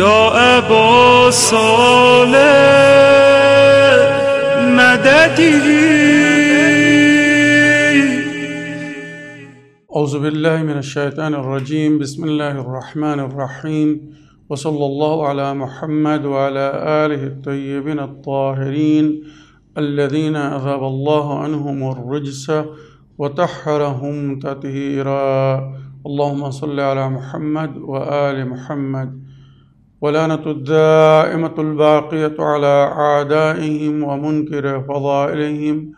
يا أبا صالح مددي. أعوذ بالله من الشيطان الرجيم. بسم الله الرحمن الرحيم. وصلى الله على محمد وعلى آله الطيبين الطاهرين الذين أذهب الله عنهم الرجس وطهرهم تطهيرا. اللهم صل على محمد وآل محمد. ولعنة الدائمة الباقية على أعدائهم ومنكر فضائلهم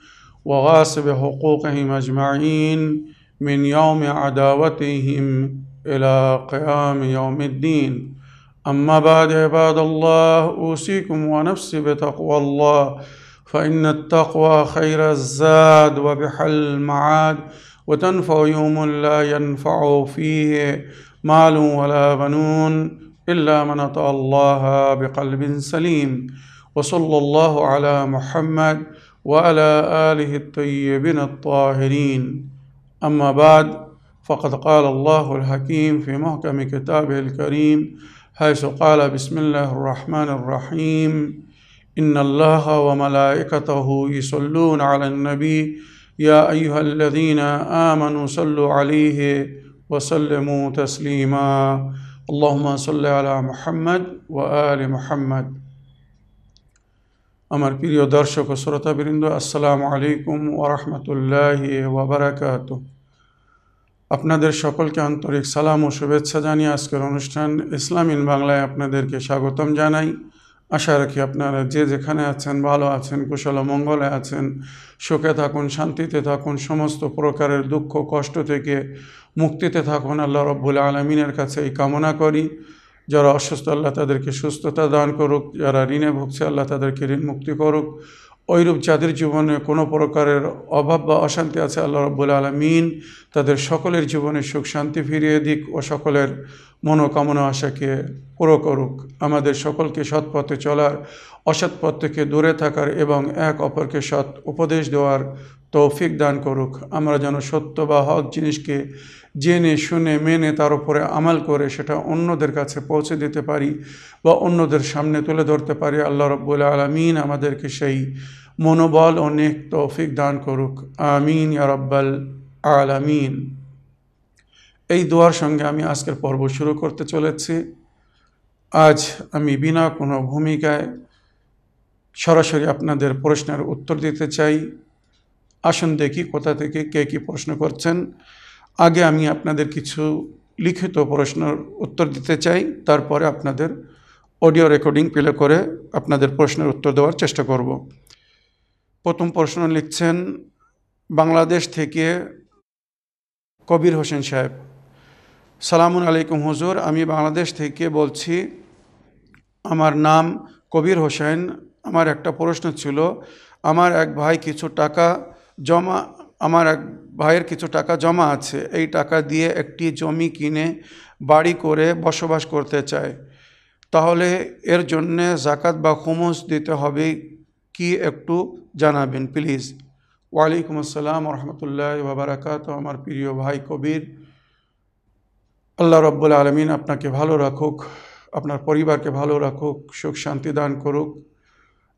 وغاصب حقوقهم أجمعين من يوم عداوتهم إلى قيام يوم الدين. أما بعد عباد الله أوصيكم ونفسي بتقوى الله فإن التقوى خير الزاد وبحل المعاد وتنفع يوم لا ينفع فيه مال ولا بنون. إلا من أطاع الله بقلب سليم وصلى الله على محمد وعلى آله الطيبين الطاهرين. أما بعد فقد قال الله الحكيم في محكم كتابه الكريم حيث قال بسم الله الرحمن الرحيم. إن الله وملائكته يصلون على النبي يا أيها الذين آمنوا صلوا عليه وسلموا تسليما. اللهم صل على محمد وآل محمد আমার প্রিয় দর্শক ও শ্রোতাবৃন্দ আসসালামু আলাইকুম ওরহমতুল্লাহ ওবরাকাত আপনাদের সকলকে আন্তরিক সালাম ও শুভেচ্ছা জানিয়ে আজকের অনুষ্ঠান ইসলাম ইন বাংলায় আপনাদেরকে স্বাগতম জানাই আশা রাখি আপনারা যে যেখানে আছেন ভালো আছেন কুশল ও মঙ্গলে আছেন সুখে থাকুন শান্তিতে থাকুন সমস্ত প্রকারের দুঃখ কষ্ট থেকে মুক্তিতে থাকুন, আল্লাহ রব্বুল আলমিনের কাছে এই কামনা করি। যারা অসুস্থ, আল্লাহ তাদেরকে সুস্থতা দান করুক। যারা ঋণে ভুগছে, আল্লাহ তাদেরকে ঋণ মুক্তি করুক। ওইরূপ যাদের জীবনে কোনো প্রকারের অভাব বা অশান্তি আছে, আল্লাহ রব্বুল আলমিন তাদের সকলের জীবনে সুখ, শান্তি ফিরিয়ে দিক ও সকলের মনোকামনা, আশাকে পুরো করুক। আমাদের সকলকে সৎ পথে চলার, অসৎ পথ থেকে দূরে থাকার এবং এক অপরকে সৎ উপদেশ দেওয়ার তৌফিক দান করুক। আমরা যেন সত্য বা হক জিনিসকে জেনে, শুনে, মেনে তার উপরে আমাল করে সেটা অন্যদের কাছে পৌঁছে দিতে পারি বা অন্যদের সামনে তুলে ধরতে পারি। আল্লাহ রব্বুল আলমিন আমাদেরকে সেই মনোবল অনেক তৌফিক দান করুক। আমিন ইয়া রব্বাল আলামিন। এই দোয়ার সঙ্গে আমি আজকের পর্ব শুরু করতে চলেছি। আজ আমি বিনা কোনো ভূমিকায় সরাসরি আপনাদের প্রশ্নের উত্তর দিতে চাই। আসুন দেখি কোথা থেকে কে কী প্রশ্ন করছেন। আগে আমি আপনাদের কিছু লিখিত প্রশ্নের উত্তর দিতে চাই, তারপরে আপনাদের অডিও রেকর্ডিং প্লে করে আপনাদের প্রশ্নের উত্তর দেওয়ার চেষ্টা করব। প্রথম প্রশ্ন লিখছেন, বাংলাদেশ থেকে কবির হোসেন সাহেব। সালামুন আলাইকুম হুজুর, আমি বাংলাদেশ থেকে বলছি, আমার নাম কবির হোসেন। আমার একটা প্রশ্ন ছিল, আমার এক ভাই কিছু টাকা জমা আমার এক ভাইয়ের কিছু টাকা জমা আছে, এই টাকা দিয়ে একটি জমি কিনে বাড়ি করে বসবাস করতে চায় তাহলে এর জন্যে জাকাত বা খুমুস দিতে হবে কি একটু জানাবেন, প্লিজ। ওয়ালাইকুম আসসালাম রহমতুল্লাহ বাবারাকাত আমার প্রিয় ভাই কবির। আল্লাহ রব্বুল আলমিন আপনাকে ভালো রাখুক, আপনার পরিবারকে ভালো রাখুক, সুখ শান্তি দান করুক,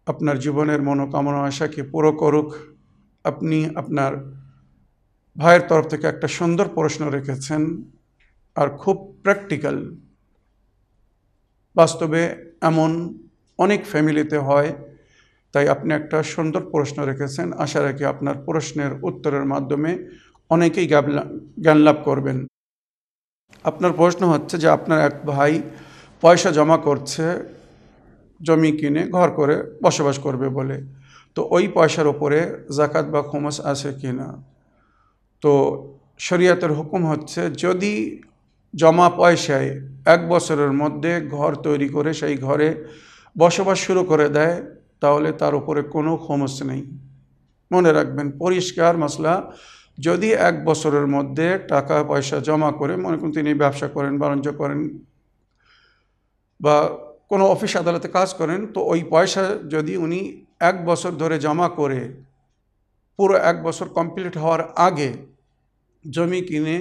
আপনার জীবনের মনোকামনা আশাকে পুরো করুক। আপনি আপনার ভাইয়ের তরফ থেকে একটা সুন্দর প্রশ্ন রেখেছেন আর খুব প্র্যাকটিক্যাল বাস্তবে এমন অনেক ফ্যামিলিতে হয়, তাই আপনি একটা সুন্দর প্রশ্ন রেখেছেন। আশা রাখি আপনার প্রশ্নের উত্তরের মাধ্যমে অনেকেই জ্ঞান লাভ করবেন। আপনার প্রশ্ন হচ্ছে যে আপনার এক ভাই পয়সা জমা করছে, জমি কিনে, ঘর করে বসবাস করবে বলে। তো ওই পয়সার ওপরে জাকাত বা খোমস আছে কি না? তো শরীয়তের হুকুম হচ্ছে, যদি জমা পয়সায় এক বছরের মধ্যে ঘর তৈরি করে সেই ঘরে বসবাস শুরু করে দেয়, তাহলে তার উপরে কোনো খোমস নেই। মনে রাখবেন, পরিষ্কার মশলা, যদি এক বছরের মধ্যে টাকা পয়সা জমা করে, মনে করুন তিনি ব্যবসা করেন, বাণিজ্য করেন, বা কোনো অফিস আদালতে কাজ করেন, তো ওই পয়সা যদি উনি এক বছর ধরে জমা করে, পুরো এক বছর কমপ্লিট হওয়ার আগে জমি কিনে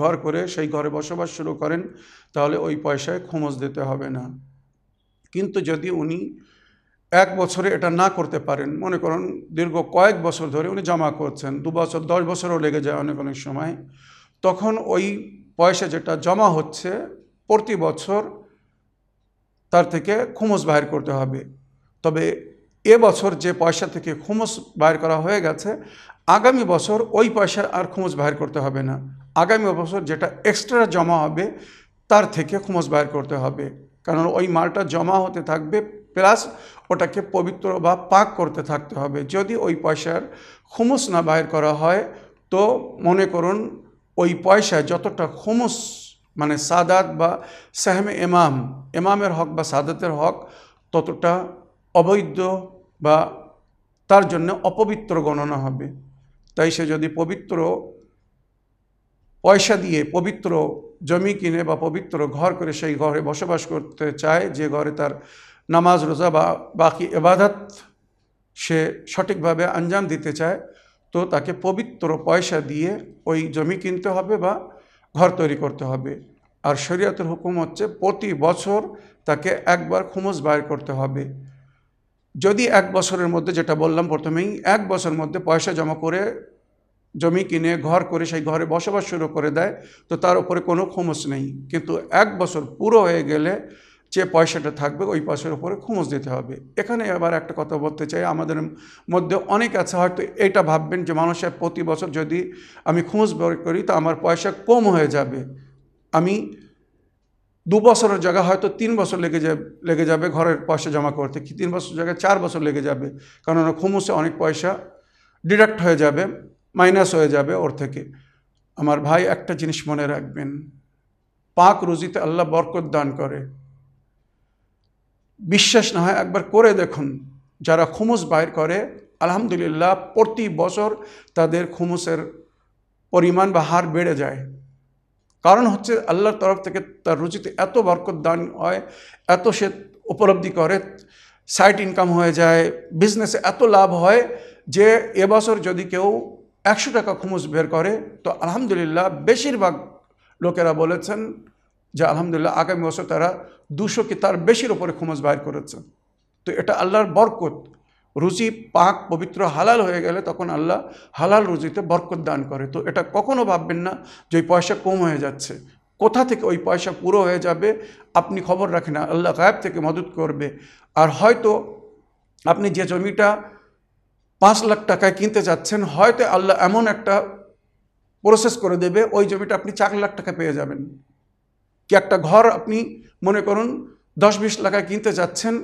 ঘর করে সেই ঘরে বসবাস শুরু করেন, তাহলে ওই পয়সায় খোমজ দিতে হবে না। কিন্তু যদি উনি এক বছরে এটা না করতে পারেন, মনে করুন দীর্ঘ কয়েক বছর ধরে উনি জমা করছেন, দু বছর, দশ বছরও লেগে যায় অনেক অনেক সময়, তখন ওই পয়সা যেটা জমা হচ্ছে প্রতি বছর তার থেকে খুমস বাহির করতে হবে। তবে এ বছর যে পয়সা থেকে খুমস বাইর করা হয়ে গেছে, আগামী বছর ওই পয়সা আর খুমস বাহির করতে হবে না। আগামী বছর যেটা এক্সট্রা জমা হবে, তার থেকে খুমস বাইর করতে হবে। কারণ ওই মালটা জমা হতে থাকবে প্লাস ওটাকে পবিত্র বা পাক করতে থাকতে হবে। যদি ওই পয়সার খুমস না বাইর করা হয়, তো মনে করুন ওই পয়সা যতটা খুমস মানে সাদাত বা সাহেমে এমাম এমামের হক বা সাদাতের হক ততটা অবৈধ বা তার জন্য অপবিত্র গণনা হবে। তাই সে যদি পবিত্র পয়সা দিয়ে পবিত্র জমি কিনে বা পবিত্র ঘর করে সেই ঘরে বসবাস করতে চায়, যে ঘরে তার নামাজ, রোজা বা বাকি এবাদত সে সঠিকভাবে আঞ্জাম দিতে চায়, তো তাকে পবিত্র পয়সা দিয়ে ওই জমি কিনতে হবে বা ঘর তৈরি করতে হবে। আর শরীয়তের হুকুম হচ্ছে প্রতি বছর তাকে একবার খুমস বাইর করতে হবে। যদি এক বছরের মধ্যে যেটা বললাম প্রথমেই, এক বছরের মধ্যে পয়সা জমা করে জমি কিনে ঘর করে সেই ঘরে বসবাস শুরু করে দেয়, তো তার উপরে কোনো খুমস নেই। কিন্তু এক বছর পুরো হয়ে গেলে যে পয়সাটা থাকবে ওই পয়সার উপরে খুমস দিতে হবে। এখানে আবার একটা কথা বলতে চাই, আমাদের মধ্যে অনেক আছে হয়তো এটা ভাববেন যে মানুষের প্রতি বছর যদি আমি খুমস বের করি তো আমার পয়সা কম হয়ে যাবে। আমি দু বছরের জায়গায় হয়তো তিন বছর লেগে যাবে লেগে যাবে ঘরের পয়সা জমা করতে, কি তিন বছর জায়গায় চার বছর লেগে যাবে। কারণ খুমুসে অনেক পয়সা ডিডাক্ট হয়ে যাবে মাইনাস হয়ে যাবে ওর থেকে। আমার ভাই একটা জিনিস মনে রাখবেন, পাক রুজিতে আল্লাহ বরকত দান করে। বিশ্বাস না হয়, একবার করে দেখুন। যারা খুমুস বাইর করে, আলহামদুলিল্লাহ প্রতি বছর তাদের খুমুসের পরিমাণ বা হার বেড়ে যায়। কারণ হচ্ছে আল্লাহর তরফ থেকে তার রুচিতে এত বরকত দান হয়, এত সে উপলব্ধি করে সাইড ইনকাম হয়ে যায়, বিজনেসে এত লাভ হয় যে এবছর যদি কেউ একশো টাকা খুমুস বের করে, তো আলহামদুলিল্লাহ বেশিরভাগ লোকেরা বলেছেন যে আলহামদুলিল্লাহ আগামী বছর তারা দুশো কি তার বেশির ওপরে খুমুস বাইর করেছে। তো এটা আল্লাহর বরকত। রুচি পাক, পবিত্র, হালাল হয়ে গেলে তখন আল্লাহ হালাল রুজিতে বরকত দান করে। তো এটা কখনো ভাববেন না যে ওই পয়সা কম হয়ে যাচ্ছে। কোথা থেকে ওই পয়সা পুরো হয়ে যাবে? আপনি খবর রাখেন না আল্লাহ গায়েব থেকে মদত করবে। আর হয়তো আপনি যে জমিটা পাঁচ লাখ টাকায় কিনতে যাচ্ছেন, হয়তো আল্লাহ এমন একটা প্রসেস করে দেবে, ওই জমিটা আপনি চার লাখ টাকা পেয়ে যাবেন। কি একটা ঘর আপনি মনে করুন দশ বিশ লাখায় কিনতে যাচ্ছেন,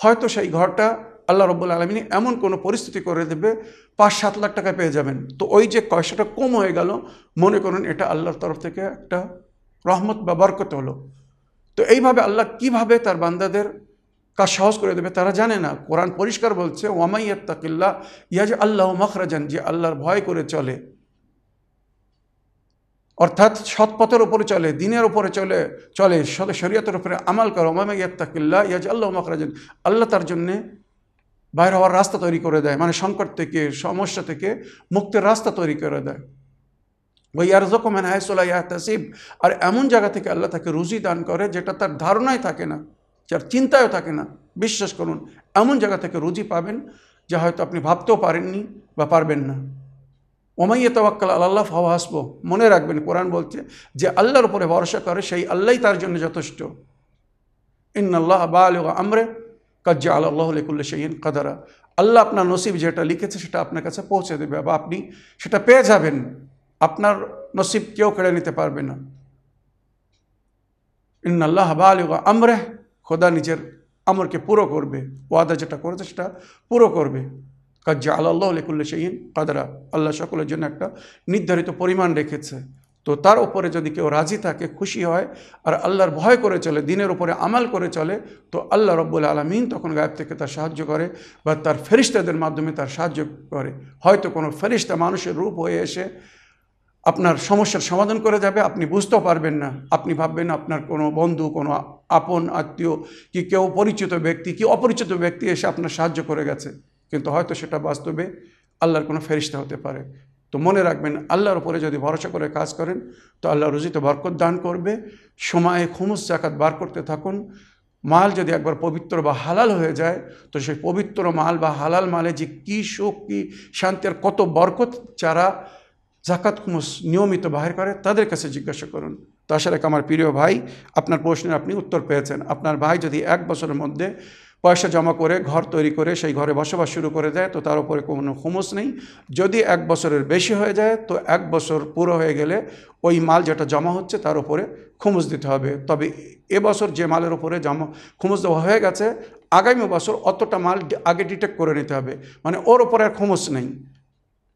হয়তো সেই ঘরটা আল্লাহ রব্বুল আলমিনী এমন কোনো পরিস্থিতি করে দেবে পাঁচ সাত লাখ টাকা পেয়ে যাবেন। তো ওই যে পয়সাটা কম হয়ে গেল, মনে করুন এটা আল্লাহর তরফ থেকে একটা রহমত বা বরকত হলো। তো এইভাবে আল্লাহ কীভাবে তার বান্দাদের কাজ সহজ করে দেবে তারা জানে না। কোরআন পরিষ্কার বলছে ওয়ামাইয়াত্তাকিল্লা ইয়াজ আল্লাহ মখরাজান যে আল্লাহর ভয় করে চলে। অর্থাৎ সৎপথের উপরে চলে, দিনের উপরে চলে চলে শরীয়তের উপরে আমাল করে। ওমাইয়াত্তাকিল্লা ইয়াজ আল্লাহ মখরাজান। আল্লাহ তার জন্যে বাইর হওয়ার রাস্তা তৈরি করে দেয়। মানে সংকট থেকে, সমস্যা থেকে মুক্তির রাস্তা তৈরি করে দেয়। ওই আর জকমেন হায়সোলা ইয়া তাসিব আর এমন জায়গা থেকে আল্লাহ তাকে রুজি দান করে যেটা তার ধারণায় থাকে না, যার চিন্তায়ও থাকে না। বিশ্বাস করুন, এমন জায়গা থেকে রুজি পাবেন যা হয়তো আপনি ভাবতেও পারেননি বা পারবেন না। ওমাইয়ে তবাক্কাল আল্লাহ ফাওয়া হাসবো। মনে রাখবেন, কোরআন বলছে যে আল্লাহর উপরে ভরসা করে, সেই আল্লাহই তার জন্য যথেষ্ট। ইন আল্লাহ বা আমরে কাজ্জা আল্লাহ লেকুল্লা সেইন কাদারা। আল্লাহ আপনার নসিব যেটা লিখেছে সেটা আপনার কাছে পৌঁছে দেবে বা আপনি সেটা পেয়ে যাবেন। আপনার নসিব কেউ কেড়ে নিতে পারবে না। ইন আল্লাহ বা আমরে, খোদা নিজের আমরকে পুরো করবে। ওয়াদা যেটা করেছে সেটা পুরো করবে। কাজ্জা আল্লাহ লেকুল্লা সেইন কাদারা। আল্লাহ সকলের জন্য একটা নির্ধারিত পরিমাণ রেখেছে। তো তার উপরে যদি কেউ রাজি থাকে, খুশি হয়, আর আল্লাহর ভয় করে চলে, দিনের উপরে আমাল করে চলে, তো আল্লাহ রব্বুল আলমিন তখন গায়েব থেকে তার সাহায্য করে বা তার ফেরিস্তাদের মাধ্যমে তার সাহায্য করে। হয়তো কোনো ফেরিস্তা মানুষের রূপ হয়ে এসে আপনার সমস্যার সমাধান করে যাবে, আপনি বুঝতেও পারবেন না। আপনি ভাববেন আপনার কোনো বন্ধু, কোনো আপন আত্মীয়, কি কেউ পরিচিত ব্যক্তি, কি অপরিচিত ব্যক্তি এসে আপনার সাহায্য করে গেছে। কিন্তু হয়তো সেটা বাস্তবে আল্লাহর কোনো ফেরিস্তা হতে পারে। তো মনে রাখবেন, আল্লাহর উপরে যদি ভরসা করে কাজ করেন, তো আল্লাহ রুজিতে বরকত দান করবে। সময়ে খুমুস জাকাত বার করতে থাকুন। মাল যদি একবার পবিত্র বা হালাল হয়ে যায়, তো সেই পবিত্র মাল বা হালাল মালে যে কী সুখ, কী আর কত বরকত যারা জাকাত, খুমুস নিয়মিত বাহির করে, তাদের কাছে জিজ্ঞাসা করুন। তো তাছাড়া আমার প্রিয় ভাই, আপনার প্রশ্নের আপনি উত্তর পেয়েছেন। আপনার ভাই যদি এক বছরের মধ্যে পয়সা জমা করে ঘর তৈরি করে সেই ঘরে বসবাস শুরু করে দেয়, তো তার উপরে কোনো খুমুস নেই। যদি এক বছরের বেশি হয়ে যায়, তো এক বছর পুরো হয়ে গেলে ওই মাল যেটা জমা হচ্ছে তার উপরে খুমুস দিতে হবে। তবে এবছর যে মালের উপরে জমা, খুমুস দেওয়া হয়ে গেছে, আগামী বছর অতটা মাল আগে ডিটেক্ট করে নিতে হবে। মানে ওর ওপরে আর খুমুস নেই।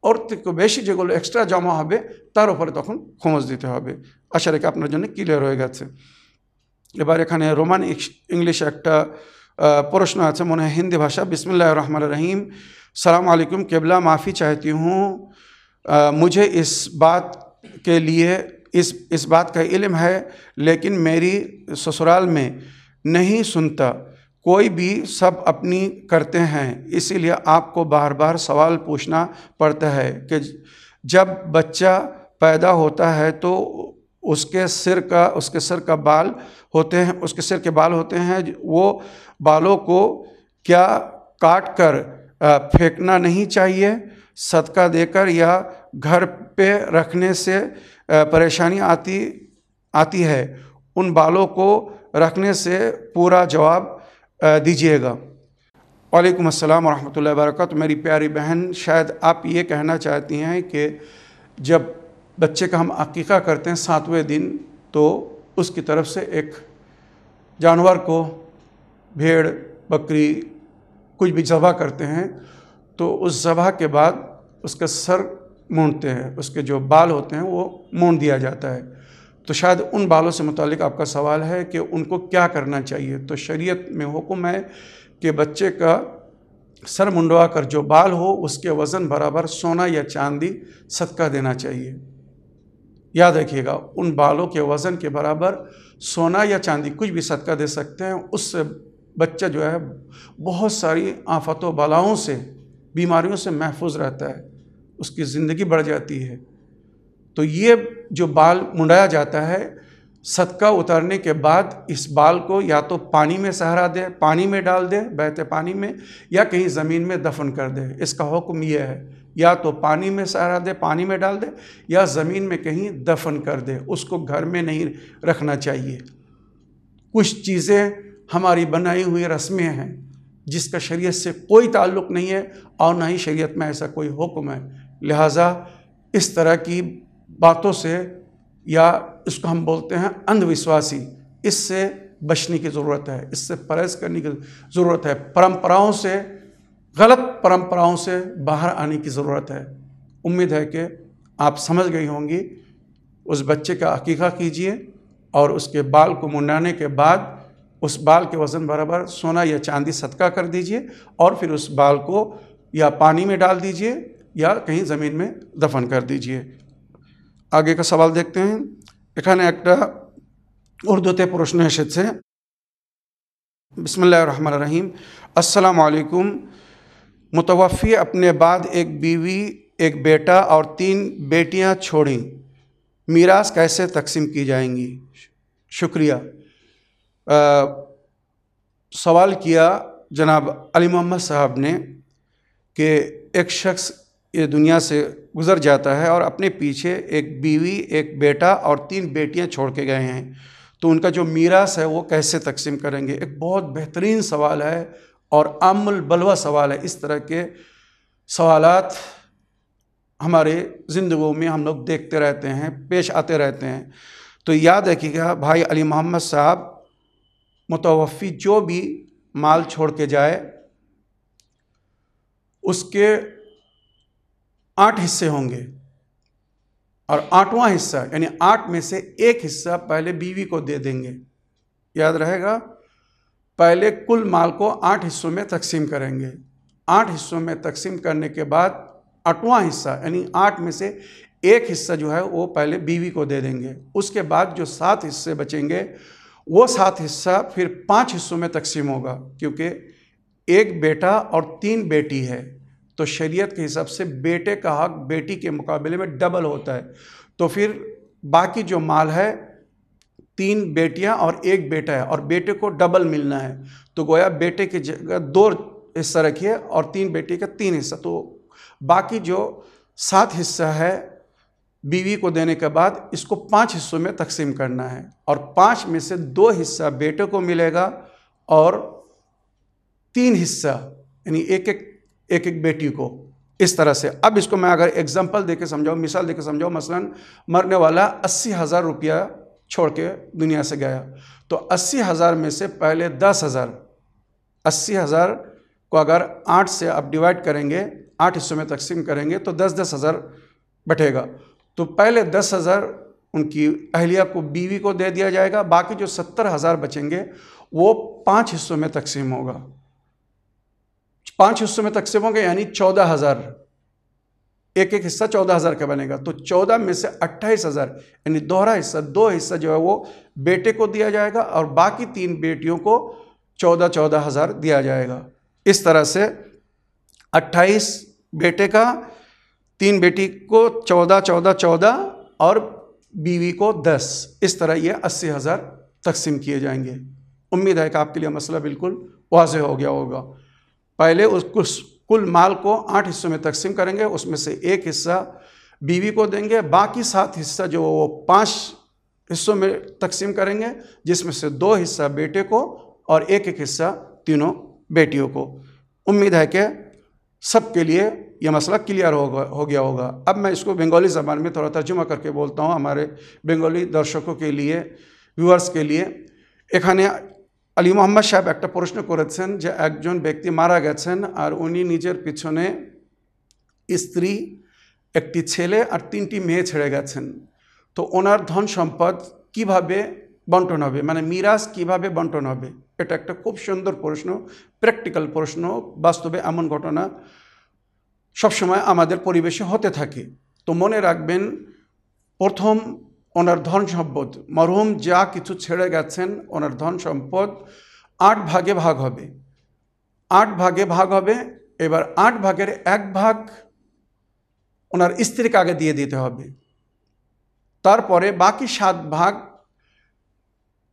ওর থেকে বেশি যেগুলো এক্সট্রা জমা হবে, তার উপরে তখন খোঁজ দিতে হবে। আশা রেখে আপনার জন্য ক্লিয়ার হয়ে গেছে। এবার এখানে রোমান ইংলিশ একটা प्रश्न अच्छा मन हिंदी भाषा। बिसमीम सलामकुम केबला माफ़ी चाहती हूँ। मुझे इस बात के लिए, इस इस बात का इल्म है, लेकिन मेरी ससुराल में नहीं सुनता। कोई भी सब अपनी करते हैं। इसीलिए आपको बार बार सवाल पूछना पड़ता है कि जब बच्चा पैदा होता है तो उसके सिर का, उसके सिर का बाल होते हैं, उसके सिर के बाल होते हैं, वो बालों को क्या काट कर फेंकना नहीं चाहिए, सदका देकर या घर पे रखने से परेशानी आती आती है, उन बालों को रखने से पूरा जवाब दीजिएगा। वालेकुम अस्सलाम रहमतुल्लाहि वबरकत मेरी प्यारी बहन, शायद आप ये कहना चाहती हैं कि जब बच्चे का हम अकीक़ा करते हैं सातवें दिन तो उसकी तरफ़ से एक जानवर को भेड़, बकरी, कुछ भी ज़बह करते हैं तो उस ज़बह के बाद उसका सर मूंदते हैं, उसके जो बाल होते हैं वो मूंद दिया जाता है। तो शायद उन बालों से मुतालिक आपका सवाल है कि उनको क्या करना चाहिए। तो शरीयत में हुक्म है कि बच्चे का सर मुंडवा कर जो बाल हो, उसके वज़न बराबर सोना या चांदी सदका देना चाहिए। याद रखिएगा, उन बालों के वज़न के बराबर सोना या चांदी कुछ भी सदका दे सकते हैं। उससे बच्चा जो है, बहुत सारी आफतों बलाओं से, बीमारियों से महफूज रहता है। उसकी ज़िंदगी बढ़ जाती है। तो ये जो बाल मुंडाया जाता है सदका उतारने के बाद इस बाल को या तो पानी में सहारा दे, पानी में डाल दे, बहते पानी में, या कहीं ज़मीन में दफन कर दे। इसका हुक्म यह है, या तो पानी में सहारा दे, पानी में डाल दे, या ज़मीन में कहीं दफन कर दे। उसको घर में नहीं रखना चाहिए। कुछ चीज़ें हमारी बनाई हुई रस्में हैं, जिसका शरीयत से कोई ताल्लुक़ नहीं है, और ना ही शरीयत में ऐसा कोई हुक्म है। लिहाजा इस तरह की बातों से या इसको हम बोलते हैं अंधविश्वासी। इससे बचने की ज़रूरत है, इससे परहेज करने की ज़रूरत है। परंपराओं से, गलत परंपराओं से बाहर आने की ज़रूरत है। उम्मीद है कि आप समझ गई होंगी। उस बच्चे का अकीक़ा कीजिए और उसके बाल को मुंडाने के बाद उस बाल के वज़न बराबर सोना या चांदी सदका कर दीजिए और फिर उस बाल को या पानी में डाल दीजिए या कहीं ज़मीन में दफन कर दीजिए। আগে का सवाल देखते हैं এখানে একটা উর্দুতে প্রশ্ন এসেছে बिस्मिल्लाह रहमान रहीम अस्सलाम वालेकुम मुतवफ़ी अपने बाद एक बीवी एक बेटा और तीन बेटियां छोड़ी मीरास कैसे तकसीम की जाएंगी शुक्रिया आ, सवाल किया जनाब अली मोहम्मद साहब ने कि एक शख्स ये दुनिया से गुज़र जाता है और अपने पीछे एक बीवी, एक बेटा और तीन बेटियाँ छोड़ के गए हैं। तो उनका जो मीरास है वो कैसे तकसीम करेंगे? एक बहुत बेहतरीन सवाल है और आमुल बलवा सवाल है। इस तरह के सवालात हमारे ज़िंदगी में हम लोग देखते रहते हैं, पेश आते रहते हैं। तो याद रखिएगा, भाई अली मोहम्मद साहब मुतवफ़ी जो भी माल छोड़ के जाए, उसके आठ हिस्से होंगे। और आठवां हिस्सा, यानी आठ में से एक हिस्सा पहले बीवी को दे देंगे। याद रहेगा, पहले कुल माल को आठ हिस्सों में तकसीम करेंगे। आठ हिस्सों में तकसीम करने के बाद आठवां हिस्सा, यानी आठ में से एक हिस्सा जो है, वो पहले बीवी को दे देंगे। उसके बाद जो सात हिस्से बचेंगे, वो सात हिस्सा फिर पाँच हिस्सों में तकसीम होगा, क्योंकि एक बेटा और तीन बेटी है। तो शरीयत के हिसाब से बेटे का हक बेटी के मुकाबले में डबल होता है। तो फिर बाकी जो माल है, तीन बेटियाँ और एक बेटा है और बेटे को डबल मिलना है। तो गोया बेटे की जगह दो हिस्सा रखिए और तीन बेटी का तीन हिस्सा। तो बाकी जो सात हिस्सा है, बीवी को देने के बाद इसको पाँच हिस्सों में तकसीम करना है और पाँच में से दो हिस्सा बेटे को मिलेगा और तीन हिस्सा, यानी एक एक एक एक बेटी को इस तरह से। अब इसको मैं अगर एग्जांपल देके समझाऊँ, मिसाल देके समझाऊँ, मसलन मरने वाला अस्सी हज़ार रुपया छोड़ के दुनिया से गया। तो अस्सी हज़ार में से पहले दस हज़ार, अस्सी हज़ार को अगर आठ से आप डिवाइड करेंगे, आठ हिस्सों में तकसीम करेंगे तो दस दस हज़ार बैठेगा तो पहले दस हज़ार उनकी अहलिया को, बीवी को दे दिया जाएगा, बाकी जो सत्तर हज़ार बचेंगे, वो पाँच हिस्सों में तकसीम होगा। पाँच हिस्सों में तकसीम होंगे, यानी चौदह हज़ार। एक एक हिस्सा चौदह हज़ार का बनेगा। तो चौदह में से अट्ठाईस हज़ार, यानी दोहरा हिस्सा, दो हिस्सा जो है वो बेटे को दिया जाएगा और बाकी तीन बेटियों को चौदह चौदह हज़ार दिया जाएगा। इस तरह से अट्ठाईस बेटे का, तीन बेटी को चौदह चौदह चौदह और बीवी को दस। इस तरह ये अस्सी हज़ार तकसीम किए जाएँगे। उम्मीद है कि आपके लिए मसला बिल्कुल वाज हो गया होगा। पहले उस कुछ कुल माल को आठ हिस्सों में तकसीम करेंगे उसमें से एक हिस्सा बीवी को देंगे बाकी सात हिस्सा जो वो पाँच हिस्सों में तकसीम करेंगे जिसमें से दो हिस्सा बेटे को और एक एक हिस्सा तीनों बेटियों को उम्मीद है कि सबके लिए यह मसला क्लियर हो हो गया होगा अब मैं इसको बंगाली ज़बान में थोड़ा तर्जुमा करके बोलता हूँ हमारे बंगाली दर्शकों के लिए ভিউয়ার্স के लिए এখানে আলী মোহাম্মদ সাহেব একটা প্রশ্ন করেছেন যে একজন ব্যক্তি মারা গেছেন আর উনি নিজের পিছনে স্ত্রী, একটি ছেলে আর তিনটি মেয়ে ছেড়ে গেছেন। তো ওনার ধন সম্পদ কীভাবে বন্টন হবে? মানে মিরাজ কীভাবে বন্টন হবে? এটা একটা খুব সুন্দর প্রশ্ন, প্র্যাকটিক্যাল প্রশ্ন, বাস্তবে এমন ঘটনা সবসময় আমাদের পরিবেশে হতে থাকে। তো মনে রাখবেন, প্রথম ওনার ধন সম্পদ। মরহুম যা কিছু ছেড়ে গেছেন, ওনার ধন সম্পদ আট ভাগে ভাগ হবে। আট ভাগে ভাগ হবে, এবার আট ভাগের এক ভাগ ওনার স্ত্রীকে আগে দিয়ে দিতে হবে। তারপরে বাকি সাত ভাগ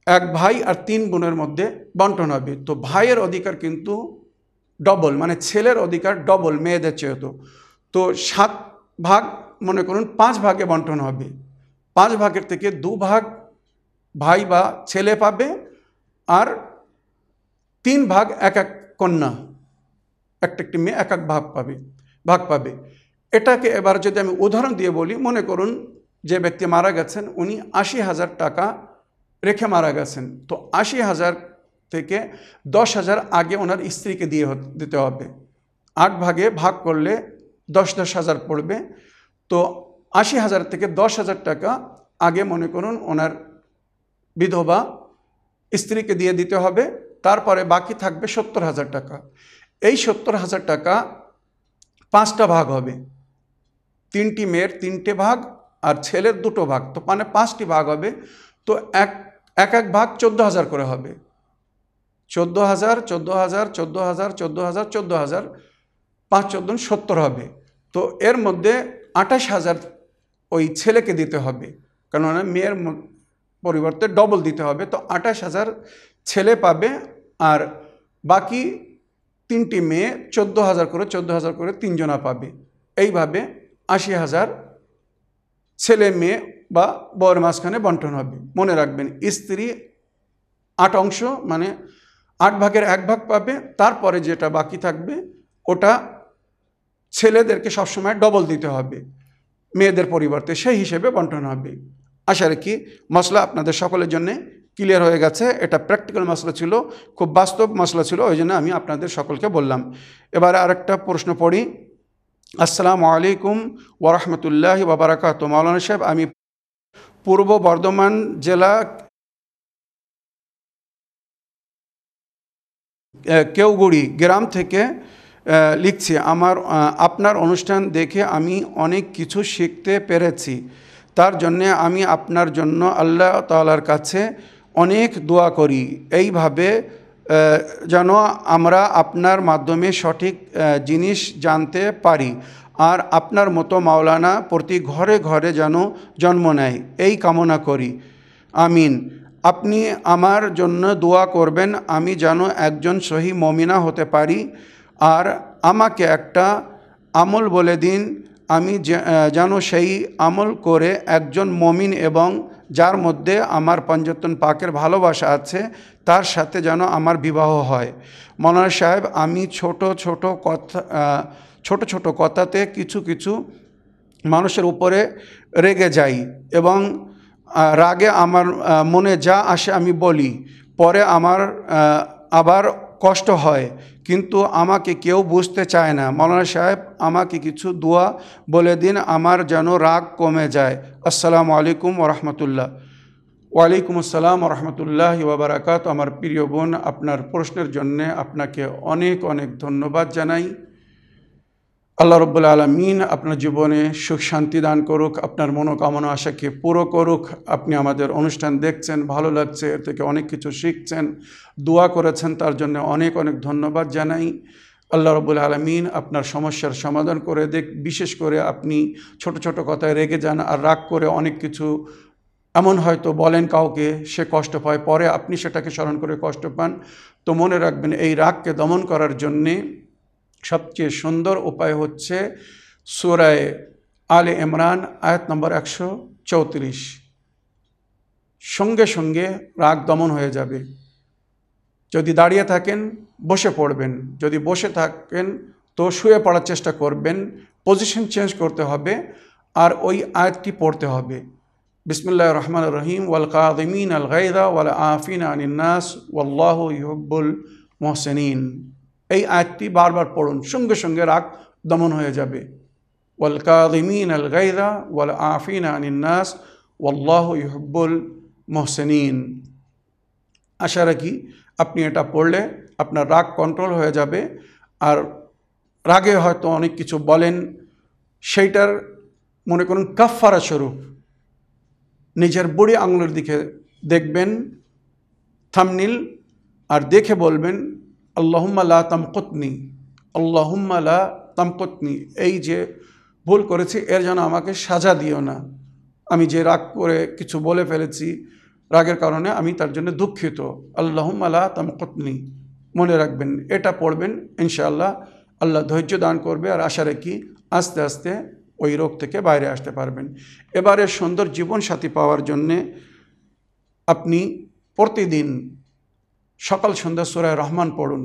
এক ভাই আর তিন বোনের মধ্যে বন্টন হবে। তো ভাইয়ের অধিকার কিন্তু ডবল মানে ছেলের অধিকার ডবল মেয়েদের চেয়েতো তো সাত ভাগ, মনে করুন, পাঁচ ভাগে বন্টন হবে। পাঁচ ভাগের থেকে দু ভাগ ভাই বা ছেলে পাবে আর তিন ভাগ এক এক কন্যা। একটা একটি মেয়ে এক এক ভাগ পাবে ভাগ পাবে। এটাকে এবার যদি আমি উদাহরণ দিয়ে বলি, মনে করুন যে ব্যক্তি মারা গেছেন, উনি আশি হাজার টাকা রেখে মারা গেছেন। তো আশি হাজার থেকে দশ হাজার আগে ওনার স্ত্রীকে দিয়ে দিতে হবে। আট ভাগে ভাগ করলে দশ দশ হাজার পড়বে। তো আশি হাজার থেকে দশ হাজার টাকা আগে মনে করুন ওনার বিধবা স্ত্রীকে দিয়ে দিতে হবে, তারপরে বাকি থাকবে সত্তর হাজার টাকা। এই সত্তর হাজার টাকা পাঁচটা ভাগ হবে। তিনটি মেয়ের তিনটে ভাগ আর ছেলের দুটো ভাগ। তো মানে পাঁচটি ভাগ হবে। তো এক এক এক ভাগ চোদ্দ হাজার করে হবে। চোদ্দ হাজার চোদ্দ হাজার চোদ্দ হাজার চোদ্দ হাজার চোদ্দ হাজার, পাঁচ, চোদ্দ, সত্তর হবে। তো এর মধ্যে আঠাশ হাজার ওই ছেলেকে দিতে হবে। কেননা মেয়ের পরিবর্তে ডবল দিতে হবে। তো আঠাশ হাজার ছেলে পাবে আর বাকি তিনটি মেয়ে চোদ্দ হাজার করে, চোদ্দ হাজার করে তিনজনা পাবে। এইভাবে আশি হাজার ছেলে মেয়ে বা বউয়ের মাঝখানে বন্টন হবে। মনে রাখবেন, স্ত্রী আট অংশ মানে আট ভাগের এক ভাগ পাবে। তারপরে যেটা বাকি থাকবে, ওটা ছেলেদেরকে সবসময় ডবল দিতে হবে। মেয়েদের পরিবর্তে সেই হিসেবে বন্টন হবে। আশা রাখি মশলা আপনাদের সকলের জন্যে ক্লিয়ার হয়ে গেছে। এটা প্র্যাকটিক্যাল মশলা ছিল, খুব বাস্তব মশলা ছিল, ওই জন্য আমি আপনাদের সকলকে বললাম। এবারে আরেকটা প্রশ্ন পড়ি। আসসালামু আলাইকুম ওরহমতুল্লাহ বাবারাকাত মৌলানা সাহেব, আমি পূর্ব বর্ধমান জেলা কেউগুড়ি গ্রাম থেকে লিখছি, আমার আপনার অনুষ্ঠান দেখে আমি অনেক কিছু শিখতে পেরেছি। তার জন্যে আমি আপনার জন্য আল্লাহ তালার কাছে অনেক দোয়া করি। এইভাবে যেন আমরা আপনার মাধ্যমে সঠিক জিনিস জানতে পারি। আর আপনার মতো মাওলানা প্রতি ঘরে ঘরে যেন জন্ম নেয়। এই কামনা করি। আমিন। আপনি আমার জন্য দোয়া করবেন। আমি যেন একজন সহি মমিনা হতে পারি। আর আমাকে একটা আমল বলে দিন, আমি যেন সেই আমল করে একজন মমিন এবং যার মধ্যে আমার পঞ্জতন পাকের ভালোবাসা আছে, তার সাথে যেন আমার বিবাহ হয়। মৌলানা সাহেব, আমি ছোট ছোট কথা ছোট ছোট কথাতে কিছু কিছু মানুষের উপরে রেগে যাই এবং রাগে আমার মনে যা আসে আমি বলি। পরে আমার আবার কষ্ট হয়, কিন্তু আমাকে কেউ বুঝতে চায় না। মৌলানা সাহেব আমাকে কিছু দোয়া বলে দিন, আমার যেন রাগ কমে যায়। আসসালামু আলাইকুম ওরহমতুল্লাহ। ওয়ালাইকুম আসসালাম রহমতুল্লাহ ওবরাকাত। আমার প্রিয় বোন, আপনার প্রশ্নের জন্যে আপনাকে অনেক অনেক ধন্যবাদ জানাই। আল্লাহ রব্বুল আলমিন আপনার জীবনে সুখ শান্তি দান করুক, আপনার মনোকামনা আশাকে পুরো করুক। আপনি আমাদের অনুষ্ঠান দেখছেন, ভালো লাগছে, এর থেকে অনেক কিছু শিখছেন, দোয়া করেছেন, তার জন্য অনেক অনেক ধন্যবাদ জানাই। আল্লাহ রব্বুল আলমিন আপনার সমস্যার সমাধান করে দেখ বিশেষ করে আপনি ছোট ছোট কথায় রেগে যান আর রাগ করে অনেক কিছু এমন হয়তো বলেন কাউকে, সে কষ্ট পায়, পরে আপনি সেটাকে স্মরণ করে কষ্ট পান। তো মনে রাখবেন, এই রাগকে দমন করার জন্যে সবচেয়ে সুন্দর উপায় হচ্ছে সুরায় আলে ইমরান, আয়াত নম্বর একশো চৌত্রিশ। সঙ্গে সঙ্গে রাগ দমন হয়ে যাবে। যদি দাঁড়িয়ে থাকেন, বসে পড়বেন। যদি বসে থাকেন, তো শুয়ে পড়ার চেষ্টা করবেন। পজিশন চেঞ্জ করতে হবে আর ওই আয়াতটি পড়তে হবে। বিসমুল্লাহ রহমান রহিম, ওয়াল কাদিমিন আল গাইদা ওয়াল আফিন আনিন্নাস ওয়াল্লাহ ইহব্বুল মোহসেনিন। এই আয়াতটি বারবার পড়ুন, সঙ্গে সঙ্গে রাগ দমন হয়ে যাবে। ওয়াল কাদিমিন আল গাইদা ওয়াল আফিন আনিন্নাস ওয়াল্লাহ ইহব্বুল মোহসেনিন। আশা রাখি আপনি এটা পড়লে আপনার রাগ কন্ট্রোল হয়ে যাবে, আর রাগে হয়তো অনেক কিছু বলেন, সেইটার মনে করুন কাফারা স্বরূপ। নিজের বুড়ি আঙুলের দিকে দেখবেন থামনিল আর দেখে বলবেন আল্লাহুম্মা লা তামকতনি, আল্লাহুম্মা লা তামকতনি। এই যে ভুল করেছি, এর জন্য আমাকে সাজা দিও না। আমি যে রাগ করে কিছু বলে ফেলেছি, রাগের কারণে আমি তার জন্য দুঃখিত। আল্লাহুম্মা লা তামকতনি, মনে রাখবেন, এটা পড়বেন, ইনশাআল্লাহ। আল্লাহ ধৈর্য দান করবে, আর আশা রাখি আস্তে আস্তে ওই রোগ থেকে বাইরে আসতে পারবেন। এবারে সুন্দর জীবনসাথী পাওয়ার জন্যে আপনি প্রতিদিন সকাল সন্ধ্যা সুরায় রহমান পড়ুন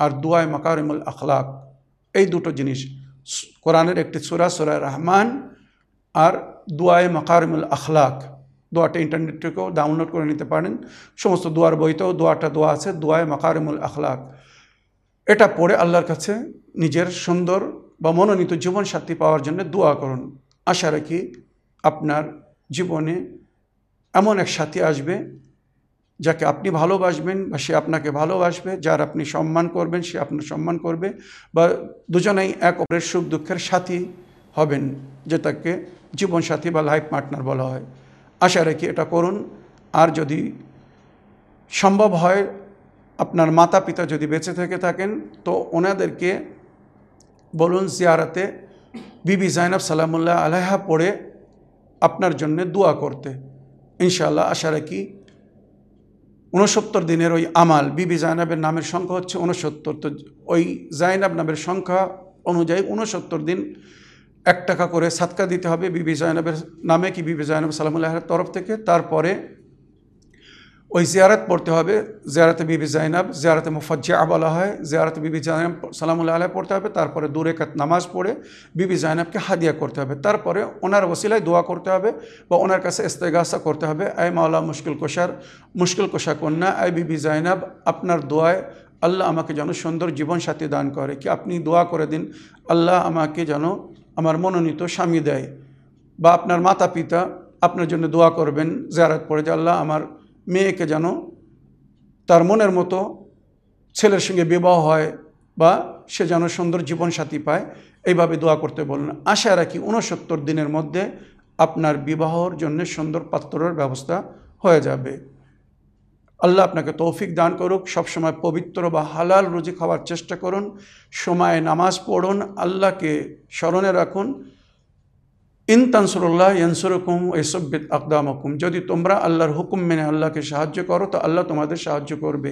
আর দুয়ায় মাকারিমুল আখলাক। এই দুটো জিনিস কোরআনের একটি সুরা, সুরায় রহমান আর দুয়ায় মাকারিমুল আখলাক। দোয়াটা ইন্টারনেট থেকেও ডাউনলোড করে নিতে পারেন। সমস্ত দোয়ার বইতেও দোয়াটা দোয়া আছে দুয়ায় মাকারিমুল আখলাক। এটা পড়ে আল্লাহর কাছে নিজের সুন্দর বা মনোনীত জীবনসাথী পাওয়ার জন্য দোয়া করুন। আশা রাখি আপনার জীবনে এমন এক সাথী আসবে যাকে আপনি ভালোবাসবেন বা সে আপনাকে ভালোবাসবে, যার আপনি সম্মান করবেন, সে আপনার সম্মান করবে, বা দুজনেই এক অপরের সুখ দুঃখের সাথী হবেন, যেটাকে জীবনসাথী বা লাইফ পার্টনার বলা হয়। আশা রাখি এটা করুন। আর যদি সম্ভব হয়, আপনার মাতা পিতা যদি বেঁচে থেকে থাকেন, তো ওনাদেরকে বলুন জিয়ারাতে, বিবি জাইনাব সালামুল্লাহ আলাহা পড়ে আপনার জন্য দোয়া করতে। ইনশাআল্লাহ, আশা রাখি উনসত্তর দিনের ওই আমাল, বিবি জায়নাবের নামের সংখ্যা হচ্ছে উনসত্তর তো ওই জায়নাব নামের সংখ্যা অনুযায়ী উনসত্তর দিন এক টাকা করে সাতকা দিতে হবে বিবি জায়নাবের নামে কি বিবি জায়নাব সালামুল্লাহের তরফ থেকে। তারপরে ওই জিয়ারত পড়তে হবে। জিয়ারতে বিবি জাইনাব, জিয়ারতে মুফজ্জা বলা হয়। জিয়ারতে বিবি জাইনাব সালামুল্লাহ আলাহ পড়তে হবে। তারপরে দূরে কাত নামাজ পড়ে বিবি জাইনাবকে হাদিয়া করতে হবে। তারপরে ওনার ওসিলায় দোয়া করতে হবে বা ওনার কাছে ইস্তেগাসা করতে হবে। আয় মাওলা মুশকিল কোষার, মুশকিল কোষা কন্যা আয় বিবি জাইনাব, আপনার দোয়ায় আল্লাহ আমাকে যেন সুন্দর জীবনসাথী দান করে। কি আপনি দোয়া করে দিন, আল্লাহ আমাকে যেন আমার মনোনীত স্বামী দেয় বা আপনার মাতা পিতা আপনার জন্য দোয়া করবেন। জিয়ারত পড়ে যে আল্লাহ আমার মেয়েকে যেন তার মনের মতো ছেলের সঙ্গে বিবাহ হয় বা সে যেন সুন্দর জীবনসাথী পায়, এইভাবে দোয়া করতে বলুন। আশা রাখি উনসত্তর দিনের মধ্যে আপনার বিবাহর জন্য সুন্দর পাত্রের ব্যবস্থা হয়ে যাবে। আল্লাহ আপনাকে তৌফিক দান করুক। সবসময় পবিত্র বা হালাল রুজি খাওয়ার চেষ্টা করুন। সময়ে নামাজ পড়ুন। আল্লাহকে স্মরণে রাখুন। ইন তানসুরুল্লাহ ইয়ানসুরকুম ইসব্বিত আকদামকুম যদি তোমরা আল্লাহর হুকুম মেনে আল্লাহকে সাহায্য করো, তো আল্লাহ তোমাদের সাহায্য করবে।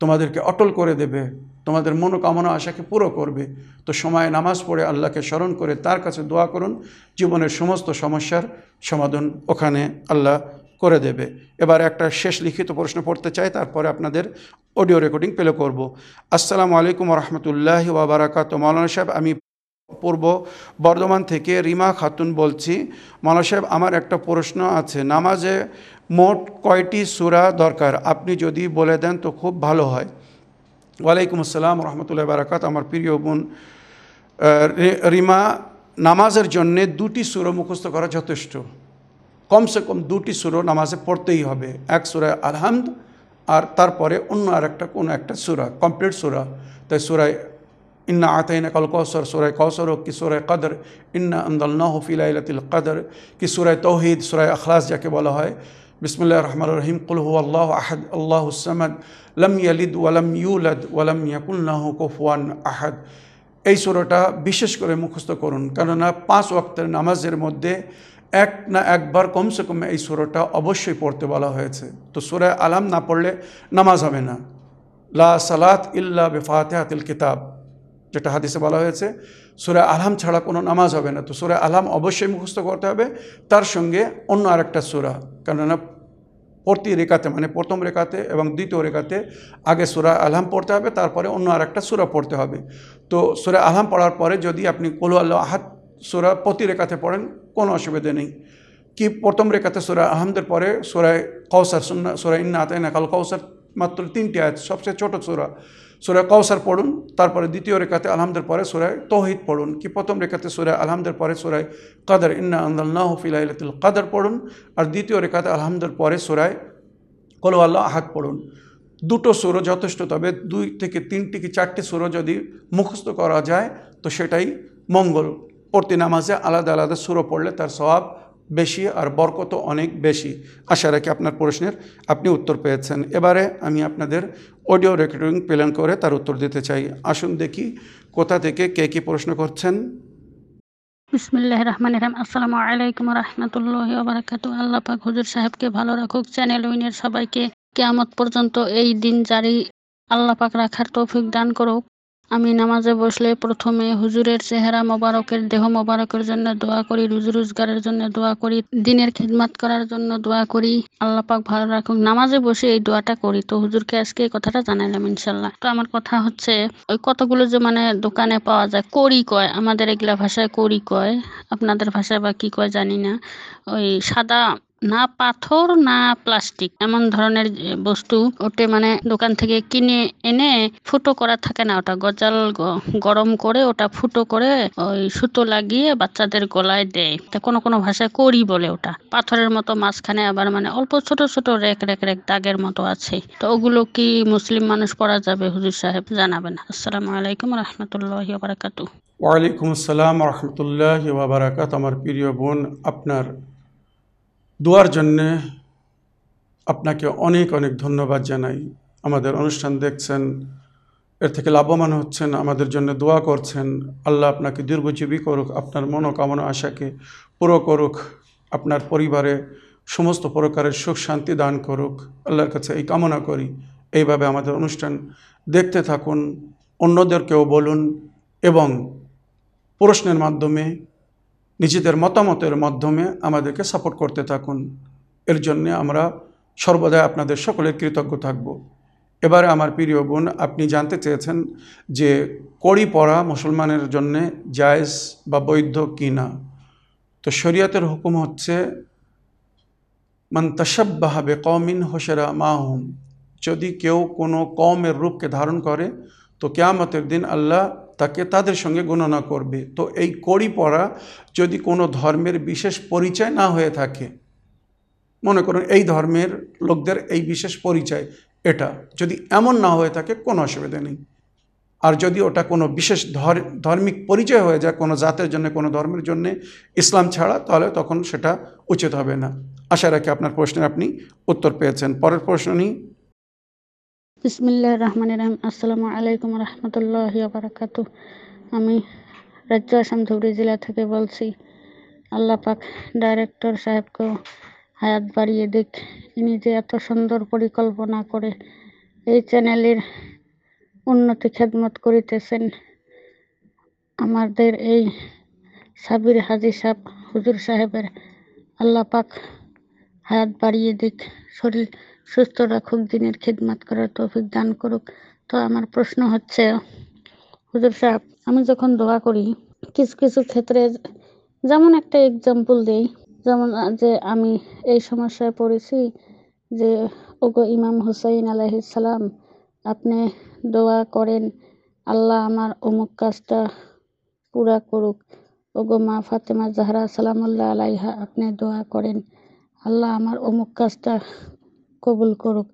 তোমাদেরকে অটল করে দেবে। তোমাদের মনোকামনা, আশাকে পুরো করবে। তো সময় নামাজ পড়ে আল্লাহকে স্মরণ করে তার কাছে দোয়া করুন। জীবনের সমস্ত সমস্যার সমাধান ওখানে আল্লাহ করে দেবে। এবার একটা শেষ লিখিত প্রশ্ন পড়তে চাই, তারপরে আপনাদের অডিও রেকর্ডিং পেলে করব। আসসালামু আলাইকুম রহমতুল্লাহ ওয়াবারাকাত মৌলানা সাহেব, আমি পূর্ব বর্ধমান থেকে রিমা খাতুন বলছি। মৌলানা সাহেব, আমার একটা প্রশ্ন আছে। নামাজে মোট কয়টি সূরা দরকার? আপনি যদি বলে দেন তো খুব ভালো হয়। ওয়ালাইকুম আসসালাম রহমতুল্লাহ বারাকাত আমার প্রিয় বোন রিমা, নামাজের জন্যে দুটি সুরো মুখস্থ করা যথেষ্ট। কমসে কম দুটি সুরো নামাজে পড়তেই হবে। এক সুরায় আলহামদ আর তারপরে অন্য আর একটা কোনো একটা সুরা, কমপ্লিট সুরা। তাই সুরায় ইন্না আতাইনা কল কৌসর সুরায় কৌসর কি সুরায় কদর, ইন্না আন্দাল্লাহ ফিলাইলাতিল কদর। কি সুরায় তৌহিদ সুরায় আখলাস যাকে বলা হয়। বিসমুল্লাহ রহমান রহিম। কুল হু আল্লাহ আহাদ, আল্লাহ সামাদ, লম ইয়ালিদ ওয়ালাম ইউলাদ ওয়ালাম ইয়াকুল্লাহ কুফওয়ান আহাদ। এই সুরাটা বিশেষ করে মুখস্থ করুন। কেননা পাঁচ ওয়াক্তের নামাজের মধ্যে এক না একবার কমসে কম এই সুরাটা অবশ্যই পড়তে বলা হয়েছে। তো সুরায় আলাম না পড়লে নামাজ হবে না। লা সালাত ইল্লা বেফাতেহাতিল কিতাব। যেটা হাদিসে বলা হয়েছে, সুরা আলহাম ছাড়া কোনো নামাজ হবে না। তো সুরা আলহাম অবশ্যই মুখস্থ করতে হবে। তার সঙ্গে অন্য আরেকটা সুরা, কেননা প্রতি রেখাতে মানে প্রথম রেখাতে এবং দ্বিতীয় রেখাতে আগে সুরা আলহাম পড়তে হবে, তারপরে অন্য আরেকটা সুরা পড়তে হবে। তো সুরা আলহাম পড়ার পরে যদি আপনি কলু আল্লাহ আহাদ সুরা প্রতি রেখাতে পড়েন, কোনো অসুবিধা নেই। কি প্রথম রেখাতে সুরা আহমদের পরে সুরায় কৌসার সুন্না, সুরা ইন্না আতাইনা কাল কৌসার মাত্র তিনটি আয়াত, সবচেয়ে ছোট সুরা। সুরা কৌসার পড়ুন, তারপরে দ্বিতীয় রেখাতে আলহামদের পরে সুরায় তৌহিদ পড়ুন, কি প্রথম রেখাতে সুরায় আলহামদের পরে সুরায় কাদর, ইন্না আন্দাল্লাহ ফিলাইলাতুল কাদর পড়ুন, আর দ্বিতীয় রেখাতে আলহামদের পরে সুরায় কলো আল্লাহ আহাদ পড়ুন। দুটো সুরো যথেষ্ট, তবে দুই থেকে তিনটি কি চারটি সুরো যদি মুখস্থ করা যায়, তো সেটাই মঙ্গল। প্রতি নামাজে আলাদা আলাদা সুরো পড়লে তার স্বভাব বেশি আর বরকত অনেক বেশি। আশা রাখি আপনার প্রশ্নের আপনি উত্তর পেয়েছেন। এবারে আমি আপনাদের অডিও রেকর্ডিং প্ল্যান করে তার উত্তর দিতে চাই। আসুন দেখি কোথা থেকে কে কী প্রশ্ন করছেন। বিসমিল্লাহ রহমান রহিম। আসসালামু আলাইকুম রহমতুল্লাহ বারাকাতু আল্লাহ পাক হুজুর সাহেবকে ভালো রাখুক। চ্যানেল উইনের সবাইকে কেয়ামত পর্যন্ত এই দিন জারি আল্লাহ পাক রাখার তৌফিক দান করুক। আমি নামাজে বসলে প্রথমে হুজুরের চেহারা মোবারকের, দেহ মোবারকের জন্য দোয়া করি, রুজি রোজগারের জন্য দোয়া করি, দিনের খিদমাত করার জন্য দোয়া করি। আল্লাহ পাক ভালো রাখুক। নামাজে বসে এই দোয়াটা করি। তো হুজুরকে আজকে এই কথাটা জানাইলাম ইনশাল্লাহ তো আমার কথা হচ্ছে, ওই কতগুলো যে মানে দোকানে পাওয়া যায়, করি কয়? আমাদের এগুলা ভাষায় করি কয়? আপনাদের ভাষায় বা কি কয় জানি না। ওই সাদা না পাথর, না প্লাস্টিক। এমন ধরনের বস্তু ওটে মানে দোকান থেকে কিনে এনে ফুটো করা থাকে না ওটা। গজাল গরম করে ওটা ফুটো করে ওই সুতো লাগিয়ে বাচ্চাদের গলায় দেয়। তা কোনো কোনো ভাষায় করি বলে ওটা। পাথরের মতো মাঝখানে আবার মানে অল্প ছোট ছোট রেক রেক রেক দাগের মতো আছে। তো ওগুলো কি মুসলিম মানুষ পড়া যাবে? হুজুর সাহেব জানাবেন আসসালামু আলাইকুম রহমতুল্লাহ বারাকাতু ওয়ালাইকুম আসসালাম রহমতুল্লাহ বারাকাত আমার প্রিয় বোন, আপনার দোয়ার জন্যে আপনাকে অনেক অনেক ধন্যবাদ জানাই। আমাদের অনুষ্ঠান দেখছেন, এর থেকে লাভবান হচ্ছেন, আমাদের জন্য দোয়া করছেন। আল্লাহ আপনাকে দীর্ঘজীবী করুক, আপনার মনোকামনা আশাকে পুরো করুক, আপনার পরিবারে সমস্ত প্রকারের সুখ শান্তি দান করুক। আল্লাহর কাছে এই কামনা করি। এইভাবে আমাদের অনুষ্ঠান দেখতে থাকুন, অন্যদেরকেও বলুন এবং প্রশ্নের মাধ্যমে নিজেদের মতামতের মাধ্যমে আমাদেরকে সাপোর্ট করতে থাকুন। এর জন্যে আমরা সর্বদাই আপনাদের সকলের কৃতজ্ঞ থাকব। এবারে আমার প্রিয় বোন, আপনি জানতে চেয়েছেন যে কড়ি পড়া মুসলমানের জন্যে জায়েজ বা বৈধ কি না? তো শরীয়তের হুকুম হচ্ছে, মান তশব্বাহা বে কৌমিন হোসেরা মাহুম যদি কেউ কোনো কমের রূপকে ধারণ করে, তো কেয়ামতের দিন আল্লাহ তাকে তাদের সঙ্গে গণনা করবে। তো এই কড়ি পড়া যদি কোনো ধর্মের বিশেষ পরিচয় না হয়ে থাকে, মনে করুন এই ধর্মের লোকদের এই বিশেষ পরিচয়, এটা যদি এমন না হয়ে থাকে, কোনো অসুবিধা নেই। আর যদি ওটা কোনো বিশেষ ধর- ধার্মিক পরিচয় হয়ে যায় কোনো জাতের জন্য, কোনো ধর্মের জন্য, ইসলাম ছাড়া, তাহলে তখন সেটা উচিত হবে না। আশা রাখি আপনার প্রশ্নের আপনি উত্তর পেয়েছেন। পরের প্রশ্ন নিই। বিসমিল্লাহ রহমান রহিম। আসসালামু আলাইকুম রহমতুল্লাহ বারাকাতু আমি রাজ্য আসাম ধুবড়ি জেলা থেকে বলছি, আল্লাহ পাক ডাইরেক্টর সাহেবকেও হায়াত বাড়িয়ে দিক। ইনি যে এত সুন্দর পরিকল্পনা করে এই চ্যানেলের উন্নতি খেদমত করিতেছেন, আমাদের এই সাবির হাজি সাহেব, হুজুর সাহেবের আল্লাহ পাক হায়াত বাড়িয়ে দিক। শরীর সুস্থ রাখুক, দিনের খিদমাত করার তৌফিক দান করুক। তো আমার প্রশ্ন হচ্ছে, হুজুর সাহেব, আমি যখন দোয়া করি, কিছু কিছু ক্ষেত্রে যেমন একটা এক্সাম্পল দেই, যেমন যে আমি এই সমস্যায় পড়েছি যে, ওগো ইমাম হুসাইন আলাইহিসসালাম আপনি দোয়া করেন, আল্লাহ আমার অমুক কাজটা পুরা করুক। ওগো মা ফাতেমা জাহরা সালামুল্লাহ আলাইহা, আপনি দোয়া করেন, আল্লাহ আমার অমুক কাজটা কবুল করুক।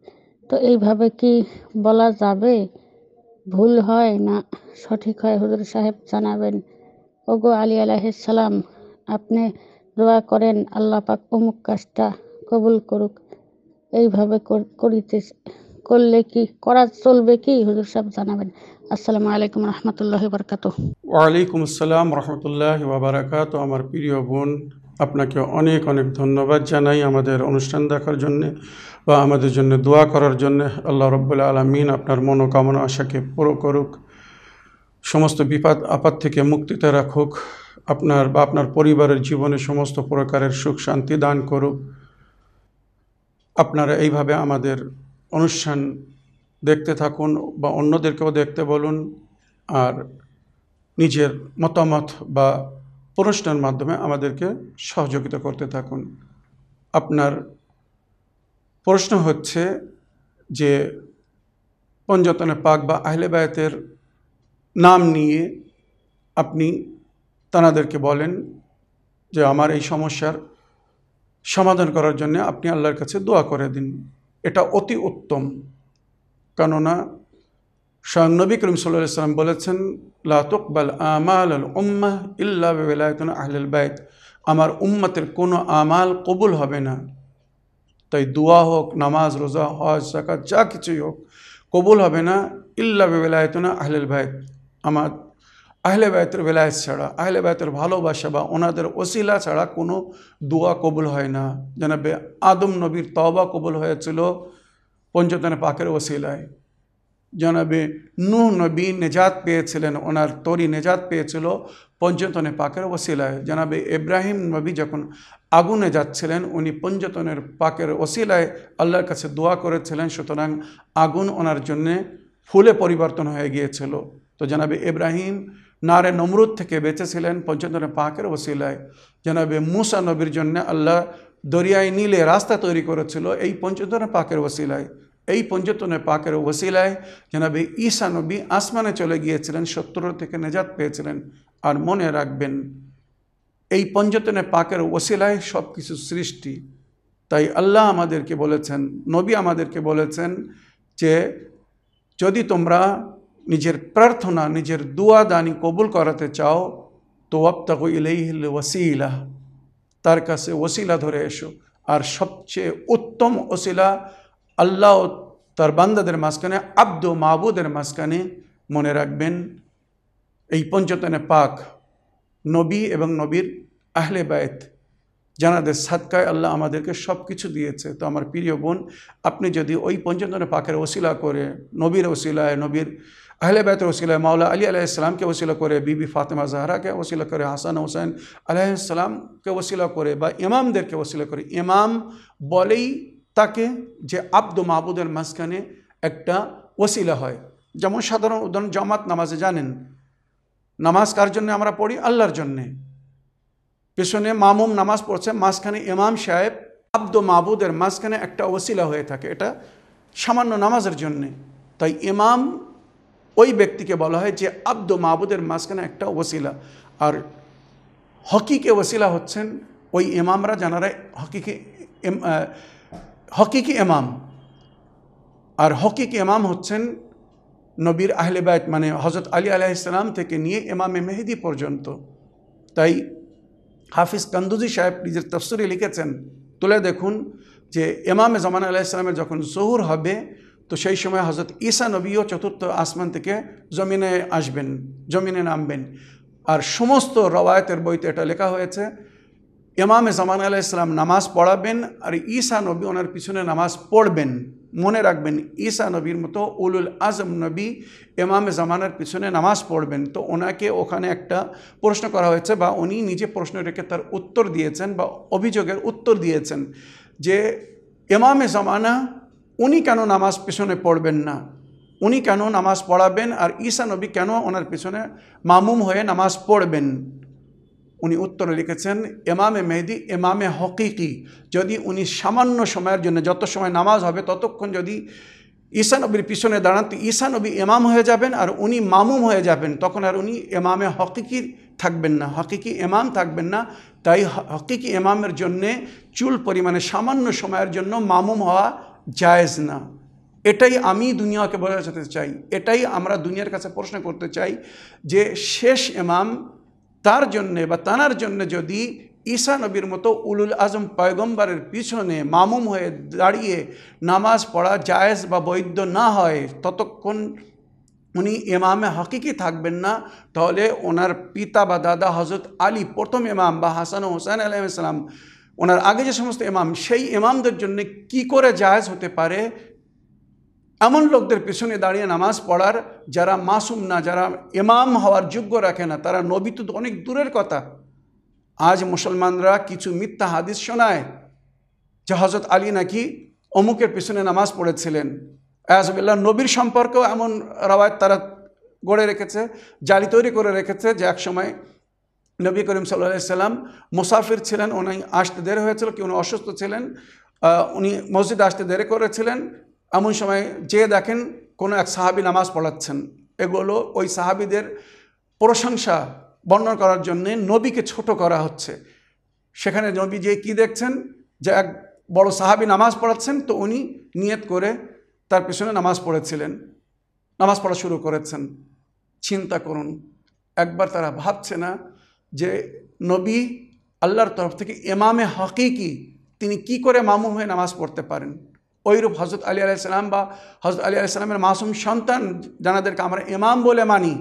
তো এইভাবে কি বলা যাবে? ভুল হয় না? সঠিক হয়? হুজুর সাহেব জানাবেন। ওগো আলী আলাইহিসসালাম আপনি দোয়া করেন, আল্লাহ পাক অমুক কাজটা কবুল করুক। এইভাবে করিতে করলে কি, করা চলবে কি? হুজুর সাহেব জানাবেন। আসসালামু আলাইকুম রহমতুল্লাহ বরকাতুহ। ওয়ালাইকুম আসসালাম রহমতুল্লাহ ওবরাকাত আমার প্রিয় বোন আপনাকে অনেক অনেক ধন্যবাদ জানাই আমাদের অনুষ্ঠান দেখার জন্য বা আমাদের জন্য দোয়া করার জন্য। আল্লাহ রব্বুল আলমিন আপনার মনোকামনা, আশাকে পুরো করুক। সমস্ত বিপদ, আপদ থেকে মুক্তিতে রাখুক। আপনার বা আপনার পরিবারের জীবনে সমস্ত প্রকারের সুখ শান্তি দান করুক। আপনারা এইভাবে আমাদের অনুষ্ঠান দেখতে থাকুন বা অন্যদেরকেও দেখতে বলুন। আর নিজের মতামত বা প্রশ্নের মাধ্যমে আমাদেরকে সহযোগিতা করতে থাকুন। আপনার প্রশ্ন হচ্ছে যে পঞ্জতনে পাক বা আহলে বায়াতের নাম নিয়ে আপনি তানাদেরকে বলেন যে আমার এই সমস্যার সমাধান করার জন্য আপনি আল্লাহর কাছে দোয়া করে দিন। এটা অতি উত্তম। কেননা স্বয়ং নবী করিম সাল্লাম বলেছেন, লা তুকবাল আমাল আল উম্মাহ ইল্লা বেলায়তন বাইত। আমার উম্মতের কোনো আমাল কবুল হবে না। তাই দোয়া হোক, নামাজ, রোজা, হজ জাকাত যা কিছুই হোক, কবুল হবে না ইল্লা বেলায়তনা আহলুল বাইত। আমার আহলে বায়তের বেলায়েত ছাড়া, আহলে বায়তের ভালোবাসা বা ওনাদের ওসিলা ছাড়া কোনো দোয়া কবুল হয় না। জানাবে আদম নবীর তওবা কবুল হয়েছিল পঞ্চতনে পাকের ওসিলায়। জানাবে, নূহ নবী নেজাত পেয়েছিলেন, ওনার তরি নেজাত পেয়েছিল পঞ্চতনে পাকের ওসিলায়। জানাবে, ইব্রাহিম নবী যখন আগুনে যাচ্ছিলেন, উনি পঞ্চতনের পাকের ওসিলায় আল্লাহর কাছে দোয়া করেছিলেন, সুতরাং আগুন ওনার জন্যে ফুলে পরিবর্তন হয়ে গিয়েছিল। তো জানাবে, ইব্রাহিম নারে নমরুদ থেকে বেঁচেছিলেন পঞ্চতনের পাকের ওসিলায়। জানাবে, মুসা নবীর জন্য আল্লাহ দরিয়ায় নীলে রাস্তা তৈরি করেছিল এই পঞ্চতনের পাকের ওসিলায়। এই পঞ্চতনের পাকের ওসিলায় জানাবে ঈসা নবী আসমানে চলে গিয়েছিলেন শত্রু থেকে নেজাত পেয়েছিলেন আর মনে রাখবেন, এই পঞ্চতনের পাকের ওসিলায় সব কিছু সৃষ্টি। তাই আল্লাহ আমাদেরকে বলেছেন, নবী আমাদেরকে বলেছেন যে, যদি তোমরা নিজের প্রার্থনা, নিজের দুয়া দানি কবুল করাতে চাও, তো আবতাকু ইলাইহিল ওসিলা তার কাছে ওসিলা ধরে এসো। আর সবচেয়ে উত্তম ওসিলা আল্লাহ তার বান্দাদের মাঝখানে, আব্দ মাহবুদের মাঝখানে মনে রাখবেন, এই পঞ্চতনে পাক নবী এবং নবীর আহলে বায়েত জানাদের সাদকায় আল্লাহ আমাদেরকে সব কিছু দিয়েছে। তো আমার প্রিয় বোন, আপনি যদি ওই পঞ্চতনে পাকের ওসিলা করে, নবীর ওসিলায়, নবীর আহলে বায়তের ওসিলায়, মাওলা আলী আলাইসালামকে ওসিলা করে, বিবি ফাতেমা জাহরাকে ওসিলা করে, হাসান হোসেন আলাইসালামকে ওসিলা করে, বা ইমামদেরকে ওসিলা করে, ইমাম বলেই তাকে যে আব্দ মাহবুদের মাঝখানে একটা ওসিলা হয়। যেমন সাধারণ উদাহরণ, জামাত নামাজে জানেন, নামাজ কার জন্য আমরা পড়ি? আল্লাহর জন্যে। পেছনে মামুম নামাজ পড়ছে, মাঝখানে ইমাম সাহেব আব্দ মাহবুদের মাঝখানে একটা ওসিলা হয়ে থাকে। এটা সামান্য নামাজের জন্যে। তাই ইমাম ওই ব্যক্তিকে বলা হয় যে আব্দ মাহবুদের মাঝখানে একটা ওসিলা। আর হকিকে ওসিলা হচ্ছেন ওই ইমামরা জানারা হকিকে হকিকি এমাম আর হকিকি এমাম হচ্ছেন নবীর আহলে বায়ত মানে হজরত আলী আলাইসালাম থেকে নিয়ে ইমামে মেহেদি পর্যন্ত। তাই হাফিজ কান্দুজি সাহেব নিজের তফসরে লিখেছেন, তুলে দেখুন যে ইমামে জামান আলাইসালামের যখন জহুর হবে, তো সেই সময় হজরত ঈসা নবীও চতুর্থ আসমান থেকে জমিনে আসবেন, জমিনে নামবেন। আর সমস্ত রওয়ায়তের বইতে এটা লেখা হয়েছে ইমামে জামান আলাহ ইসলাম নামাজ পড়াবেন আর ঈসা নবী ওনার পিছনে নামাজ পড়বেন। মনে রাখবেন ঈসা নবীর মতো উলুল আজম নবী ইমামে জামানের পিছনে নামাজ পড়বেন। তো ওনাকে ওখানে একটা প্রশ্ন করা হয়েছে বা উনি নিজে প্রশ্ন রেখে তার উত্তর দিয়েছেন বা অভিযোগের উত্তর দিয়েছেন যে ইমামে জামানা উনি কেন নামাজ পিছনে পড়বেন না? উনি কেন নামাজ পড়াবেন আর ঈসা নবী কেন ওনার পিছনে মামুম হয়ে নামাজ পড়বেন? উনি উত্তরে লিখেছেন এমামে মেহেদি এমামে হকিকি, যদি উনি সামান্য সময়ের জন্য, যত সময় নামাজ হবে, ততক্ষণ যদি ঈসা নবীর পিছনে দাঁড়ান, তো ঈসা নবী এমাম হয়ে যাবেন আর উনি মামুম হয়ে যাবেন। তখন আর উনি এমামে হকিকি থাকবেন না। হকিকি এমাম থাকবেন না। তাই হকিকি এমামের জন্যে চুল পরিমাণে সামান্য সময়ের জন্য মামুম হওয়া জায়েজ না। এটাই আমি দুনিয়াকে বোঝাতে চাই। এটাই আমরা দুনিয়ার কাছে প্রশ্ন করতে চাই যে শেষ এমাম তার জন্যে বা তানার জন্য যদি ঈসা নবীর মতো উলুল আজম পয়গম্বরের পিছনে মামুম হয়ে দাঁড়িয়ে নামাজ পড়া জায়েজ বা বৈধ না হয়, ততক্ষণ উনি এমামে হাকিকি থাকবেন না, তাহলে ওনার পিতা বা দাদা হজরত আলী, প্রথম ইমাম বা হাসান হোসেন আলাইসালাম ওনার আগে যে সমস্ত ইমাম, সেই ইমামদের জন্য কি করে জায়েজ হতে পারে? এমন লোকদের পেছনে দাঁড়িয়ে নামাজ পড়ার যারা মাসুম না, যারা ইমাম হওয়ার যোগ্য রাখে না, তারা নবী তো অনেক দূরের কথা। আজ মুসলমানরা কিছু মিথ্যা হাদিস শোনায় যে হজরত আলী নাকি অমুকের পেছনে নামাজ পড়েছিলেন। আয়াজবিল্লাহ নবীর সম্পর্কেও এমন রাওয়ায়ত তারা গড়ে রেখেছে, জালি তৈরি করে রেখেছে যে এক সময় নবী করিম সাল্লা সাল্লাম মুসাফির ছিলেন, উনি আসতে দেরি হয়েছিল কি উনি অসুস্থ ছিলেন উনি মসজিদ আসতে দেরি করেছিলেন এমন সময় যে দেখেন কোনো এক সাহাবি নামাজ পড়াচ্ছেন, এগুলো ওই সাহাবিদের প্রশংসা বর্ণনা করার জন্যে নবীকে ছোট করা হচ্ছে। সেখানে নবী যে কি দেখছেন? যে এক বড় সাহাবি নামাজ পড়াচ্ছেন, তো উনি নিয়ত করে তার পেছনে নামাজ পড়েছিলেন, নামাজ পড়া শুরু করেছেন। চিন্তা করুন, একবার তারা ভাবছে না যে নবী আল্লাহর তরফ থেকে এমামে হকিকি তিনি কি করে মামু হয়ে নামাজ পড়তে পারেন? ওইরূপ হজরত আলী আলাইসালাম বা হজরত আলী আলাইসালামের মাসুম সন্তান যানাদেরকে আমরা ইমাম বলে মানি।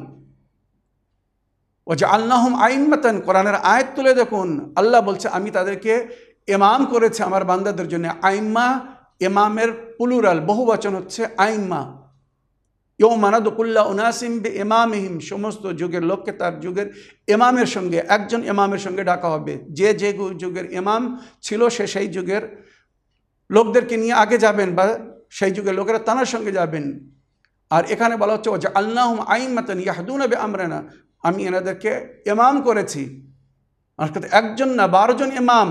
ও যে আল্লাহম আইনমাতান কোরআনের আয়াত তুলে দেখুন। আল্লাহ বলছে, আমি তাদেরকে এমাম করেছে আমার বান্দাদের জন্য। আইম্মা এমামের পুলুরাল বহু বচন হচ্ছে আইম্মা। ইউ মানাদুকুল্লাহ উনাসিম বে এমামহিম সমস্ত যুগের লোককে তার যুগের এমামের সঙ্গে, একজন এমামের সঙ্গে ডাকা হবে। যে যে যুগের এমাম ছিল সে সেই যুগের লোকদেরকে নিয়ে আগে যাবেন বা সেই যুগের লোকেরা তানার সঙ্গে যাবেন। আর এখানে বলা হচ্ছে ও যে আল্লাহ আইমাতান ইয়াহদুন বে আমরানা আমি এনাদেরকে এমাম করেছি। অর্থাৎ একজন না বারোজন ইমাম।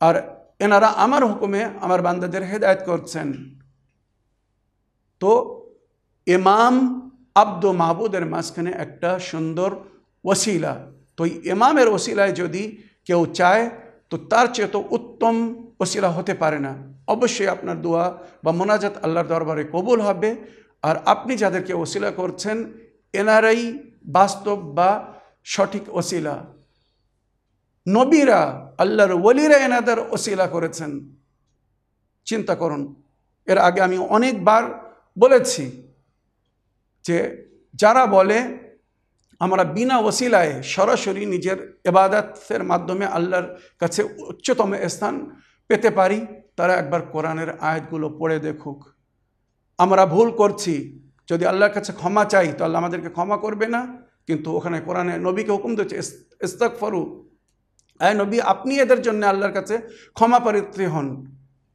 আর এনারা আমার হুকুমে আমার বান্দাদের হেদায়ত করছেন। তো ইমাম আব্দ মাহবুদের মাঝখানে একটা সুন্দর ওসিলা। তো এই ইমামের ওসিলায় যদি কেউ চায়, তো তার চেয়ে তো উত্তম ওসিলা হতে পারে না। অবশ্যই আপনার দোয়া বা মোনাজাত আল্লাহর দরবারে কবুল হবে। আর আপনি যাদেরকে ওসিলা করছেন, এনারাই বাস্তব বা সঠিক ওসিলা। নবীরা, আল্লাহর ওলিরা এনাদের ওসিলা করেছেন। চিন্তা করুন, এর আগে আমি অনেকবার বলেছি যে যারা বলে, আমরা বিনা ওসিলায় সরাসরি নিজের এবাদতের মাধ্যমে আল্লাহর কাছে উচ্চতম স্থান পেতে পারি, তারা একবার কোরআনের আয়াতগুলো পড়ে দেখুক। আমরা ভুল করছি। যদি আল্লাহর কাছে ক্ষমা চাই, তো আল্লাহ আমাদেরকে ক্ষমা করবে না। কিন্তু ওখানে কোরআনে নবীকে হুকুম দিচ্ছে ইস্তাক ফরু আয় নবী, আপনি এদের জন্য আল্লাহর কাছে ক্ষমা পরিত্রী হন।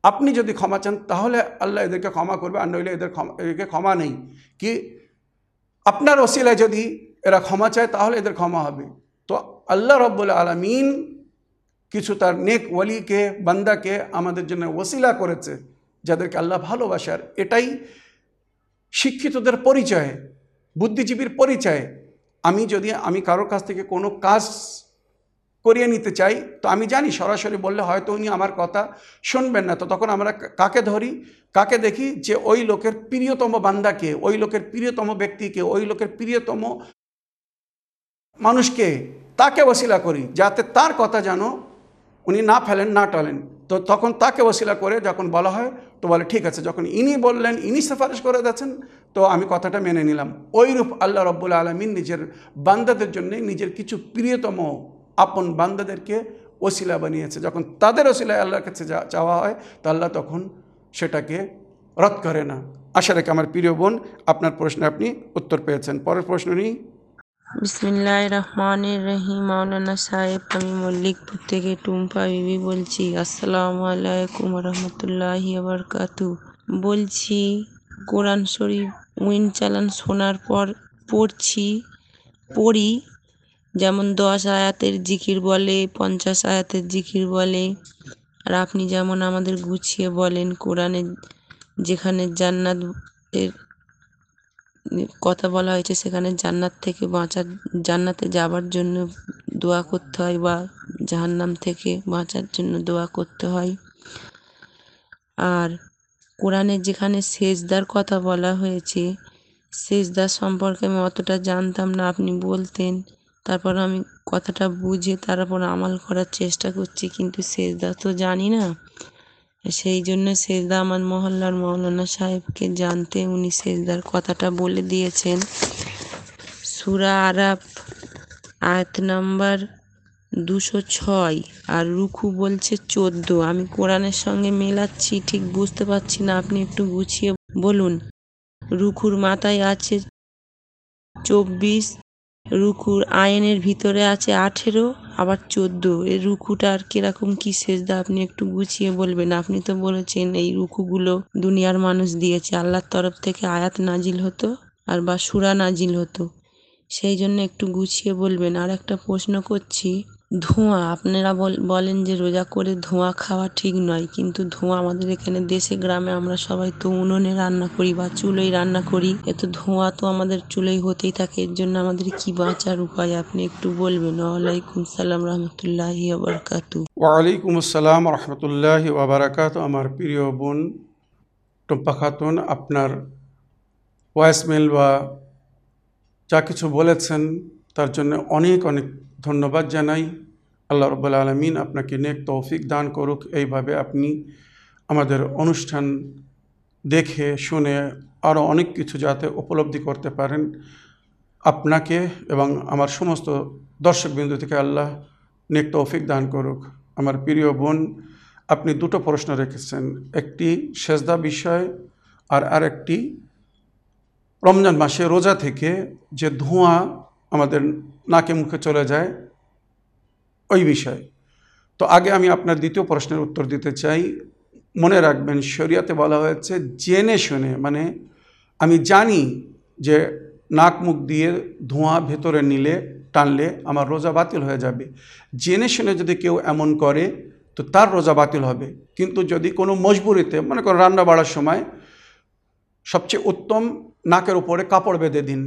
আপনি যদি ক্ষমা চান, তাহলে আল্লাহ এদেরকে ক্ষমা করবে, আর নইলে এদের ক্ষমা, এদেরকে ক্ষমা নেই। কি? আপনার ওসিলায় যদি এরা ক্ষমা চায়, তাহলে এদের ক্ষমা হবে। তো আল্লাহ রব্বুল আলমিন কিছু তার নেক ওয়ালিকে, বান্দাকে আমাদের জন্য ওসিলা করেছে, যাদেরকে আল্লাহ ভালোবাসার এটাই শিক্ষিতদের পরিচয়, বুদ্ধিজীবীর পরিচয়। আমি যদি, আমি কারোর কাছ থেকে কোনো কাজ করিয়ে নিতে চাই, তো আমি জানি সরাসরি বললে হয়তো উনি আমার কথা শুনবেন না। তো তখন আমরা কাকে ধরি? কাকে দেখি? যে ওই লোকের প্রিয়তম বান্দাকে, ওই লোকের প্রিয়তম ব্যক্তিকে, ওই লোকের প্রিয়তম মানুষকে তাকে ওসিলা করি, যাতে তার কথা যেন উনি না ফেলেন, না টালেন। তো তখন তাকে ওসিলা করে যখন বলা হয়, তো বলে, ঠিক আছে। যখন ইনি বললেন, ইনি সিফারিশ করে যাচ্ছেন তো আমি কথাটা মেনে নিলাম। ওইরূপ আল্লাহ রব্বুল আলমিন নিজের বান্দাদের জন্য নিজের কিছু প্রিয়তম আপন বান্দাদেরকে ওসিলা বানিয়েছে। যখন তাদের ওসিলায় আল্লাহর কাছে চাওয়া হয়, তো আল্লাহ তখন সেটাকে রদ করে না। আশা রেখে আমার প্রিয় বোন, আপনার প্রশ্নে আপনি উত্তর পেয়েছেন। পরের প্রশ্ন নিই। বিসমিল্লাহ রহমানির রহিম মাওলানা সাহেব, আমি মল্লিকপুর থেকে টুম্পা বিবি বলছি। আসসালামু আলাইকুম রহমতুল্লাহি বারকাতু বলছি, কোরআন শরীফ, উইন চালান শোনার পর পড়ছি, পড়ি। যেমন দশ আয়াতের জিকির বলে, পঞ্চাশ আয়াতের জিকির বলে। আর আপনি যেমন আমাদের গুছিয়ে বলেন কোরআনের যেখানে জান্নাত কথা বলা হয়েছে সেখানে জান্নাত থেকে বাঁচার, জান্নাতে যাবার জন্য দোয়া করতে হয় বা জাহান্নাম থেকে বাঁচার জন্য দোয়া করতে হয়। আর কোরআনের যেখানে সেজদার কথা বলা হয়েছে সেজদার সম্পর্কে আমি অতটা জানতাম না, আপনি বলতেন। তারপর আমি কথাটা বুঝে তারপর আমাল করার চেষ্টা করছি, কিন্তু সেজদা তো জানি না। সেই জন্য সেজদা আমার মহল্লার মৌলানা সাহেবকে জানতে উনি সেজদার কথাটা বলে দিয়েছেন। সুরা আরাফ, আয়াত নাম্বার দুশো ছয় আর রুখু বলছে চোদ্দ। আমি কোরআনের সঙ্গে মেলাচ্ছি, ঠিক বুঝতে পারছি না, আপনি একটু গুছিয়ে বলুন। রুখুর মাথায় আছে চব্বিশ রুকুর আয়নের ভিতরে আছে আঠেরো, আবার চোদ্দ। এই রুকুটার কীরকম কি সেজদা আপনি একটু গুছিয়ে বলবেন? আপনি তো বলেছেন এই রুকুগুলো দুনিয়ার মানুষ দিয়েছে। আল্লাহর তরফ থেকে আয়াত নাজিল হতো আর বা সুরা নাজিল হতো। সেই জন্য একটু গুছিয়ে বলবেন। আর একটা প্রশ্ন করছি ধোঁয়া, আপনারা বল- বলেন যে রোজা করে ধোঁয়া খাওয়া ঠিক নয়, কিন্তু ধোঁয়া আমাদের এখানে দেশে, গ্রামে আমরা সবাই তো উনুনে রান্না করি বা চুলোয় রান্না করি। এত ধোঁয়া তো আমাদের চুলোয় হতেই থাকে, এর জন্য আমাদের কি বাঁচার উপায় আপনি একটু বলবেন? ওয়ালাইকুম সালাম রহমতুল্লাহি ওয়ালাইকুম আসসালাম রহমতুল্লাহ ওবরাকাত আমার প্রিয় বোন টুম্পা খাতুন, আপনার ভয়েসমেল বা যা কিছু বলেছেন, তার জন্য অনেক অনেক ধন্যবাদ জানাই। আল্লাহ রব্বুল আলমিন আপনাকে নেক তৌফিক দান করুক। এইভাবে আপনি আমাদের অনুষ্ঠান দেখে, শুনে আরও অনেক কিছু যাতে উপলব্ধি করতে পারেন। আপনাকে এবং আমার সমস্ত দর্শকবিন্দু থেকে আল্লাহ নেক তৌফিক দান করুক। আমার প্রিয় বোন, আপনি দুটো প্রশ্ন রেখেছেন। একটি সেজদা বিষয় আর আরেকটি রমজান মাসে রোজা থেকে যে ধোঁয়া আমাদের নাকে মুখে চলে যায় ওই বিষয়। তো আগে আমি আপনার দ্বিতীয় প্রশ্নের উত্তর দিতে চাই। মনে রাখবেন, শরিয়াতে বলা হয়েছে, জেনে শুনে মানে আমি জানি যে নাক মুখ দিয়ে ধোঁয়া ভেতরে নিলে, টানলে আমার রোজা বাতিল হয়ে যাবে। জেনে শুনে যদি কেউ এমন করে, তো তার রোজা বাতিল হবে। কিন্তু যদি কোনো মজবুরিতে, মনে করো রান্না বাড়ার সময় সবচেয়ে উত্তম নাকের উপরে কাপড় বেঁধে দিন।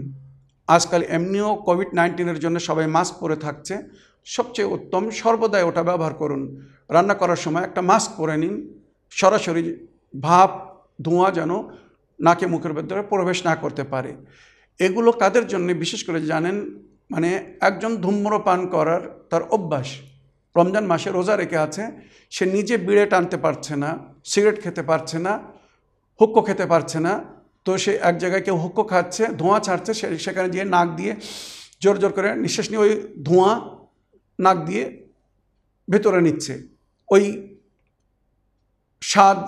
আজকাল এমনিও কোভিড নাইন্টিনের জন্য সবাই মাস্ক পরে থাকছে। সবচেয়ে উত্তম সর্বদাই ওটা ব্যবহার করুন। রান্না করার সময় একটা মাস্ক পরে নিন। সরাসরি ভাপ, ধোঁয়া যেন নাকে মুখের ভেতরে প্রবেশ না করতে পারে। এগুলো কাদের জন্য? বিশেষ করে জানেন মানে একজন ধূম্রপান করার তার অভ্যাস। রমজান মাসে রোজা রেখে আছে, সে নিজে বিড়ে টানতে পারছে না, সিগারেট খেতে পারছে না, হুক্কো খেতে পারছে না তো সে এক জায়গায় কেউ হুক্কো খাচ্ছে, ধোঁয়া ছাড়ছে, সে সেখানে গিয়ে নাক দিয়ে জোর জোর করে নিঃশ্বাস নিয়ে ওই ধোঁয়া নাক দিয়ে ভেতরে নিচ্ছে। ওই স্বাদ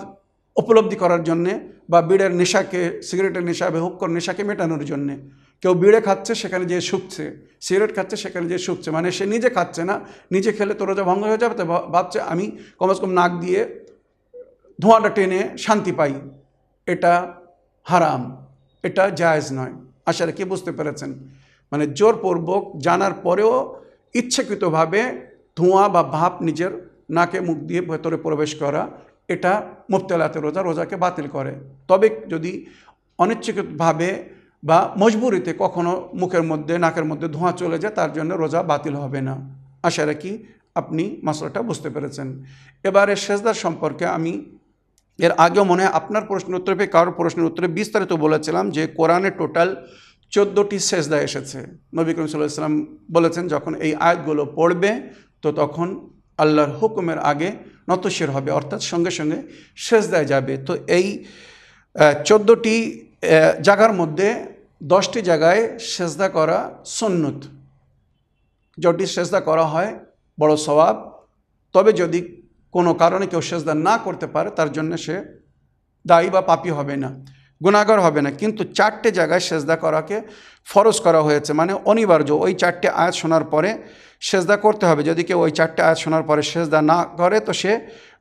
উপলব্ধি করার জন্যে বা বিড়ের নেশাকে, সিগারেটের নেশা বা হুক্কর নেশাকে মেটানোর জন্যে কেউ বিড়ে খাচ্ছে, সেখানে যেয়ে শুকছে। সিগারেট খাচ্ছে, সেখানে যেয়ে শুকছে। মানে সে নিজে খাচ্ছে না, নিজে খেলে তো রোজা ভঙ্গ হয়ে যাবে তো ভাবছে, আমি কমসে কম নাক দিয়ে ধোঁয়াটা টেনে শান্তি পাই। এটা হারাম, এটা জায়েজ নয়। আশা রেখে বুঝতে পেরেছেন। মানে জোরপূর্বক জানার পরেও ইচ্ছাকৃতভাবে ধোঁয়া বা ভাপ নিজের নাকে মুখ দিয়ে ভেতরে প্রবেশ করা, এটা মুফতেলাতে রোজা, রোজাকে বাতিল করে। তবে যদি অনিচ্ছাকৃতভাবে বা মজবুরিতে কখনো মুখের মধ্যে, নাকের মধ্যে ধোঁয়া চলে যায়, তার জন্য রোজা বাতিল হবে না। আশা রাখি আপনি মশলাটা বুঝতে পেরেছেন। এবারে সেজদার সম্পর্কে আমি এর আগেও মনে হয় আপনার প্রশ্নের উত্তরে পেয়ে কারোর প্রশ্নের উত্তরে বিস্তারিত বলেছিলাম যে কোরআনে টোটাল চোদ্দোটি সেজদা এসেছে। নবী করিম সাল্লাম বলেছেন, যখন এই আয়াতগুলো পড়বে, তো তখন আল্লাহর হুকুমের আগে নতশির হবে, অর্থাৎ সঙ্গে সঙ্গে সেজদায় যাবে। তো এই চোদ্দোটি জায়গার মধ্যে দশটি জায়গায় সেজদা করা সন্ন্যত যটি সেজদা করা হয়, বড় স্বভাব তবে যদি কোনো কারণে কেউ সেজদা না করতে পারে, তার জন্য সে দায়ী বা পাপি হবে না গুণাগর হবে না। কিন্তু চারটে জায়গায় সেজদা করাকে ফরজ করা হয়েছে। মানে অনিবার্য, ওই চারটে আয়াত শোনার পরে সেজদা করতে হবে। যদি কেউ ওই চারটে আয়াত শোনার পরে সেজদা না করে, তো সে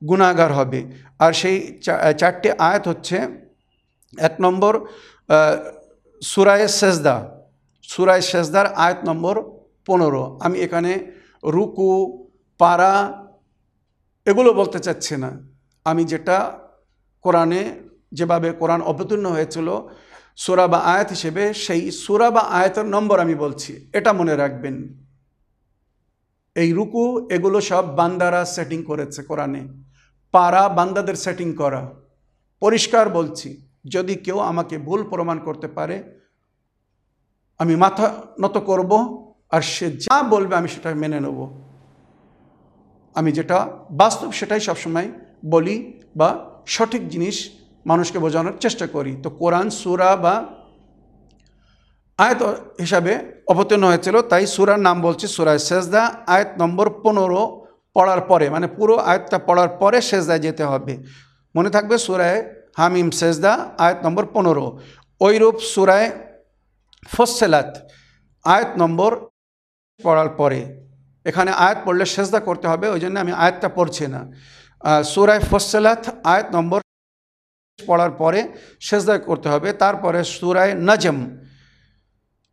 গুণাগার হবে। আর সেই চারটে আয়াত হচ্ছে, এক নম্বর সুরায় সেজদা। সুরায় সেজদার আয়াত নম্বর পনেরো। আমি এখানে রুকু, পারা এগুলো বলতে চাচ্ছি না। আমি যেটা কোরআনে যেভাবে কোরআন অবতীর্ণ হয়েছিল, সুরা বা আয়াত হিসেবে সেই সুরা বা আয়াতের নম্বর আমি বলছি, এটা মনে রাখবেন। এই রুকু, এগুলো সব বান্দারা সেটিং করেছে কোরআনে। পারা বান্দাদের সেটিং করা। পরিষ্কার বলছি, যদি কেউ আমাকে ভুল প্রমাণ করতে পারে, আমি মাথা নত করব, আর সে যা বলবে আমি সেটা মেনে নেব। আমি যেটা বাস্তব সেটাই সবসময় বলি বা সঠিক জিনিস মানুষকে বোঝানোর চেষ্টা করি। তো কোরআন, সুরা বা আয়ত হিসাবে অবতীর্ণ হয়েছিল, তাই সুরার নাম বলছি সুরায় সেজদা, আয়াত নম্বর পনেরো পড়ার পরে মানে পুরো আয়াতটা পড়ার পরে সেজদায় যেতে হবে। মনে থাকবে সুরায় হামিম সেজদা, আয়াত নম্বর পনেরো। ওইরূপ সুরায় ফসেলাত, আয়াত নম্বর পড়ার পরে। এখানে আয়াত পড়লে সেজদা করতে হবে ওই জন্য আমি আয়াতটা পড়ছি না। সুরায় ফসেলাত আয়াত নম্বর পড়ার পরে সেজদা করতে হবে, তারপরে সুরায় নজম,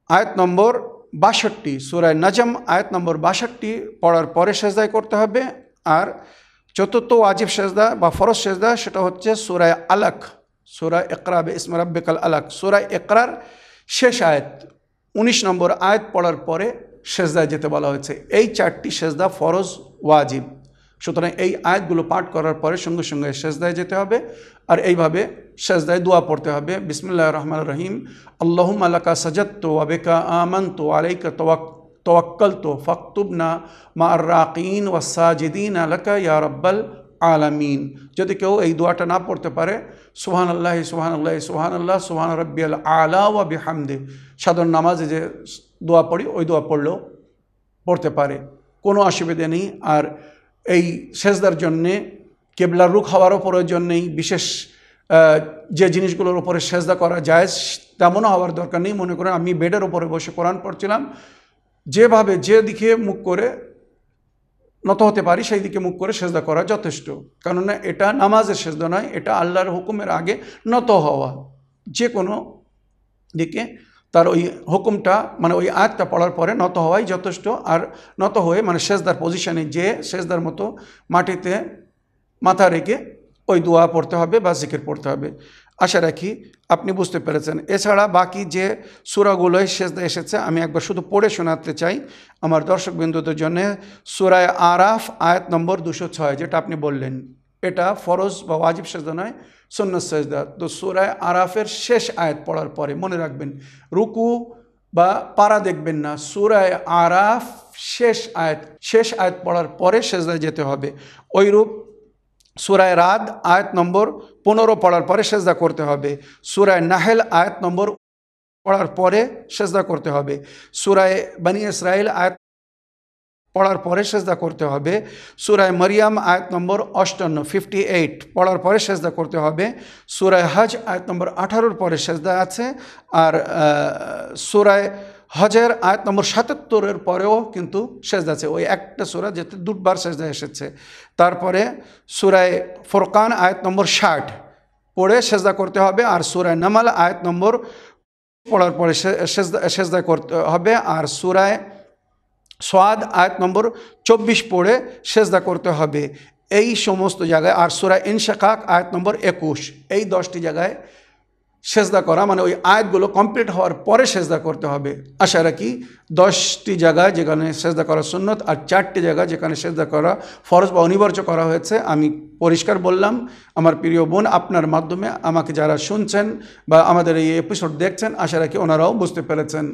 আয়াত নম্বর বাষট্টি, সুরায় নজম, আয়াত নম্বর বাষট্টি পড়ার পরে সেজদায় করতে হবে, আর চতুর্থ ওয়াজিব সেজদা বা ফরজ সেজদা সেটা হচ্ছে সুরায় আলাক, সুরায় একরাবে ইসমর আব্বেকাল আলাক, সুরায় একরার শেষ আয়াত, উনিশ নম্বর আয়াত পড়ার পরে সেজদায় যেতে বলা হয়েছে। এই চারটি সেজদা ফরজ, ওয়াজিব। সুতরাং এই আয়াতগুলো পাঠ করার পরে সঙ্গে সঙ্গে সেজদায় যেতে হবে আর এইভাবে সেজদায় দোয়া পড়তে হবে। বিসমুল্লাহ রহমান রহিম। আল্লাহম আল্লাকা সাজত্ত আবেকা আমন্ত আলাইকা তোয়াক তোয়াক্কল তো ফক্তুবনা মা আর রাকিন ওয়াসাজিদিন আলাকা ইয়া রব্বাল আলামিন। যদি কেউ এই দোয়াটা না পড়তে পারে সুহান আল্লাহ সুহান আল্লাহ সুহান আল্লাহ সুহান রব্বিয়াল আলা ওয়া বিহামদে। সাধারণ নামাজে যে দোয়া পড়ি, ওই দোয়া পড়লেও পড়তে পারে। কোনো অসুবিধে নেই। আর এই সেজদার জন্যে, কেবলার রুখ হওয়ারও প্রয়োজন নেই। বিশেষ যে জিনিসগুলোর উপরে সেজদা করা যায় তেমনও হওয়ার দরকার নেই। মনে করেন আমি বেডের ওপরে বসে কোরআন পড়ছিলাম। যেভাবে, যে দিকে মুখ করে নত হতে পারি সেই দিকে মুখ করে সেজদা করা যথেষ্ট। কেননা এটা নামাজের সেজদা নয়, এটা আল্লাহর হুকুমের আগে নত হওয়া। যে কোনো দিকে তার ওই হুকুমটা মানে ওই আয়াতটা পড়ার পরে নত হওয়াই যথেষ্ট। আর নত হয়ে মানে সেজদার পজিশনে যে সেজদার মতো মাটিতে মাথা রেখে ওই দোয়া পড়তে হবে বা জিকির পড়তে হবে। আশা রাখি আপনি বুঝতে পেরেছেন। এছাড়া বাকি যে সুরাগুলোয় সেজদা এসেছে, আমি একবার শুধু পড়ে শোনাতে চাই আমার দর্শক বিন্দুদের জন্য। সুরায় আরাফ, আয়াত নম্বর দুশো ছয়, যেটা আপনি বললেন। এটা ফরজ বা ওয়াজিব সেজদা নয় সন্ন্যত সেজদা। তো সুরায় আরাফের শেষ আয়াত পড়ার পরে মনে রাখবেন, রুকু বা পারা দেখবেন না। সুরায় আরাফ শেষ আয়াত শেষ আয়াত পড়ার পরে সেজদায় যেতে হবে। ওইরূপ সুরায় রাদ, আয়াত নম্বর পনেরো পড়ার পরে সেজদা করতে হবে। সুরায় নাহেল, আয়াত নম্বর পড়ার পরে সেজদা করতে হবে। সুরায় বানি ইসরায়েল আয়াত পড়ার পরে সেজদা করতে হবে। সুরায় মরিয়াম, আয়াত নম্বর অষ্টান্ন ফিফটি এইট পড়ার পরে সেজদা করতে হবে। সুরায় হজ, আয়াত নম্বর আঠারোর পরে সেজদা আছে। আর সুরায় হজের আয়াত নম্বর সাতাত্তরের পরেও কিন্তু সেজদা আছে। ওই একটা সুরা যেতে দুবার সেজদা এসেছে। তারপরে সুরায় ফোরকান আয়াত নম্বর ষাট পড়ে সেজদা করতে হবে আর সুরায় নামাল আয়াত নম্বর পড়ার পরে সেজদা সেজদা করতে হবে আর সুরায় সোয়াদ আয়াত নম্বর চব্বিশ পড়ে সেজদা করতে হবে। এই সমস্ত জায়গায় আর সুরায় ইনশাকাক আয়াত নম্বর একুশ। এই দশটি জায়গায় সেজদা করা মানে ওই আয়াতগুলো কমপ্লিট হওয়ার পরে সেজদা করতে হবে। আশা রাখি দশটি জায়গায় যেখানে সেজদা করা সুন্নত আর চারটি জায়গা যেখানে সেজদা করা ফরজ বা অনিবার্য করা হয়েছে, আমি পরিষ্কার বললাম। আমার প্রিয় বোন, আপনার মাধ্যমে আমাকে যারা শুনছেন বা আমাদের এই এপিসোড দেখছেন, আশা রাখি ওনারাও বুঝতে পেরেছেন।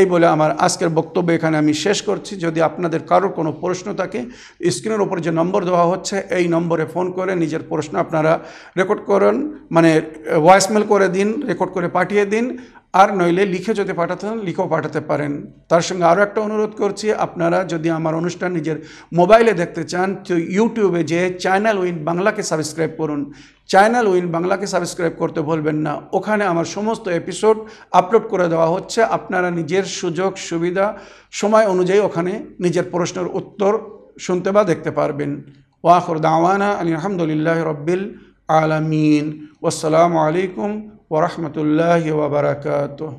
এই বলে আমার আজকের বক্তব্য এখানে আমি শেষ করছি। যদি আপনাদের কারোর কোনো প্রশ্ন থাকে স্ক্রিনের ওপর যে নম্বর দেওয়া হচ্ছে, এই নম্বরে ফোন করে নিজের প্রশ্ন আপনারা রেকর্ড করুন মানে ভয়েসমেল করে দিন। রেকর্ড করে পাঠিয়ে দিন। আর নইলে লিখে যদি পাঠাতে চান, লিখেও পাঠাতে পারেন। তার সঙ্গে আরও একটা অনুরোধ করছি, আপনারা যদি আমার অনুষ্ঠান নিজের মোবাইলে দেখতে চান, তো ইউটিউবে যে চ্যানেল উইন বাংলাকে সাবস্ক্রাইব করুন। চ্যানেল উইন বাংলাকে সাবস্ক্রাইব করতে ভুলবেন না। ওখানে আমার সমস্ত এপিসোড আপলোড করে দেওয়া হচ্ছে। আপনারা নিজের সুযোগ, সুবিধা, সময় অনুযায়ী ওখানে নিজের প্রশ্নের উত্তর শুনতে বা দেখতে পারবেন। ওয়াখর দাওয়ানা আলী আলহামদুলিল্লাহ রব্বিল আলমিন। ওসালামু আলাইকুম ওরহমতুল্লাহ ওবরাকাতুহ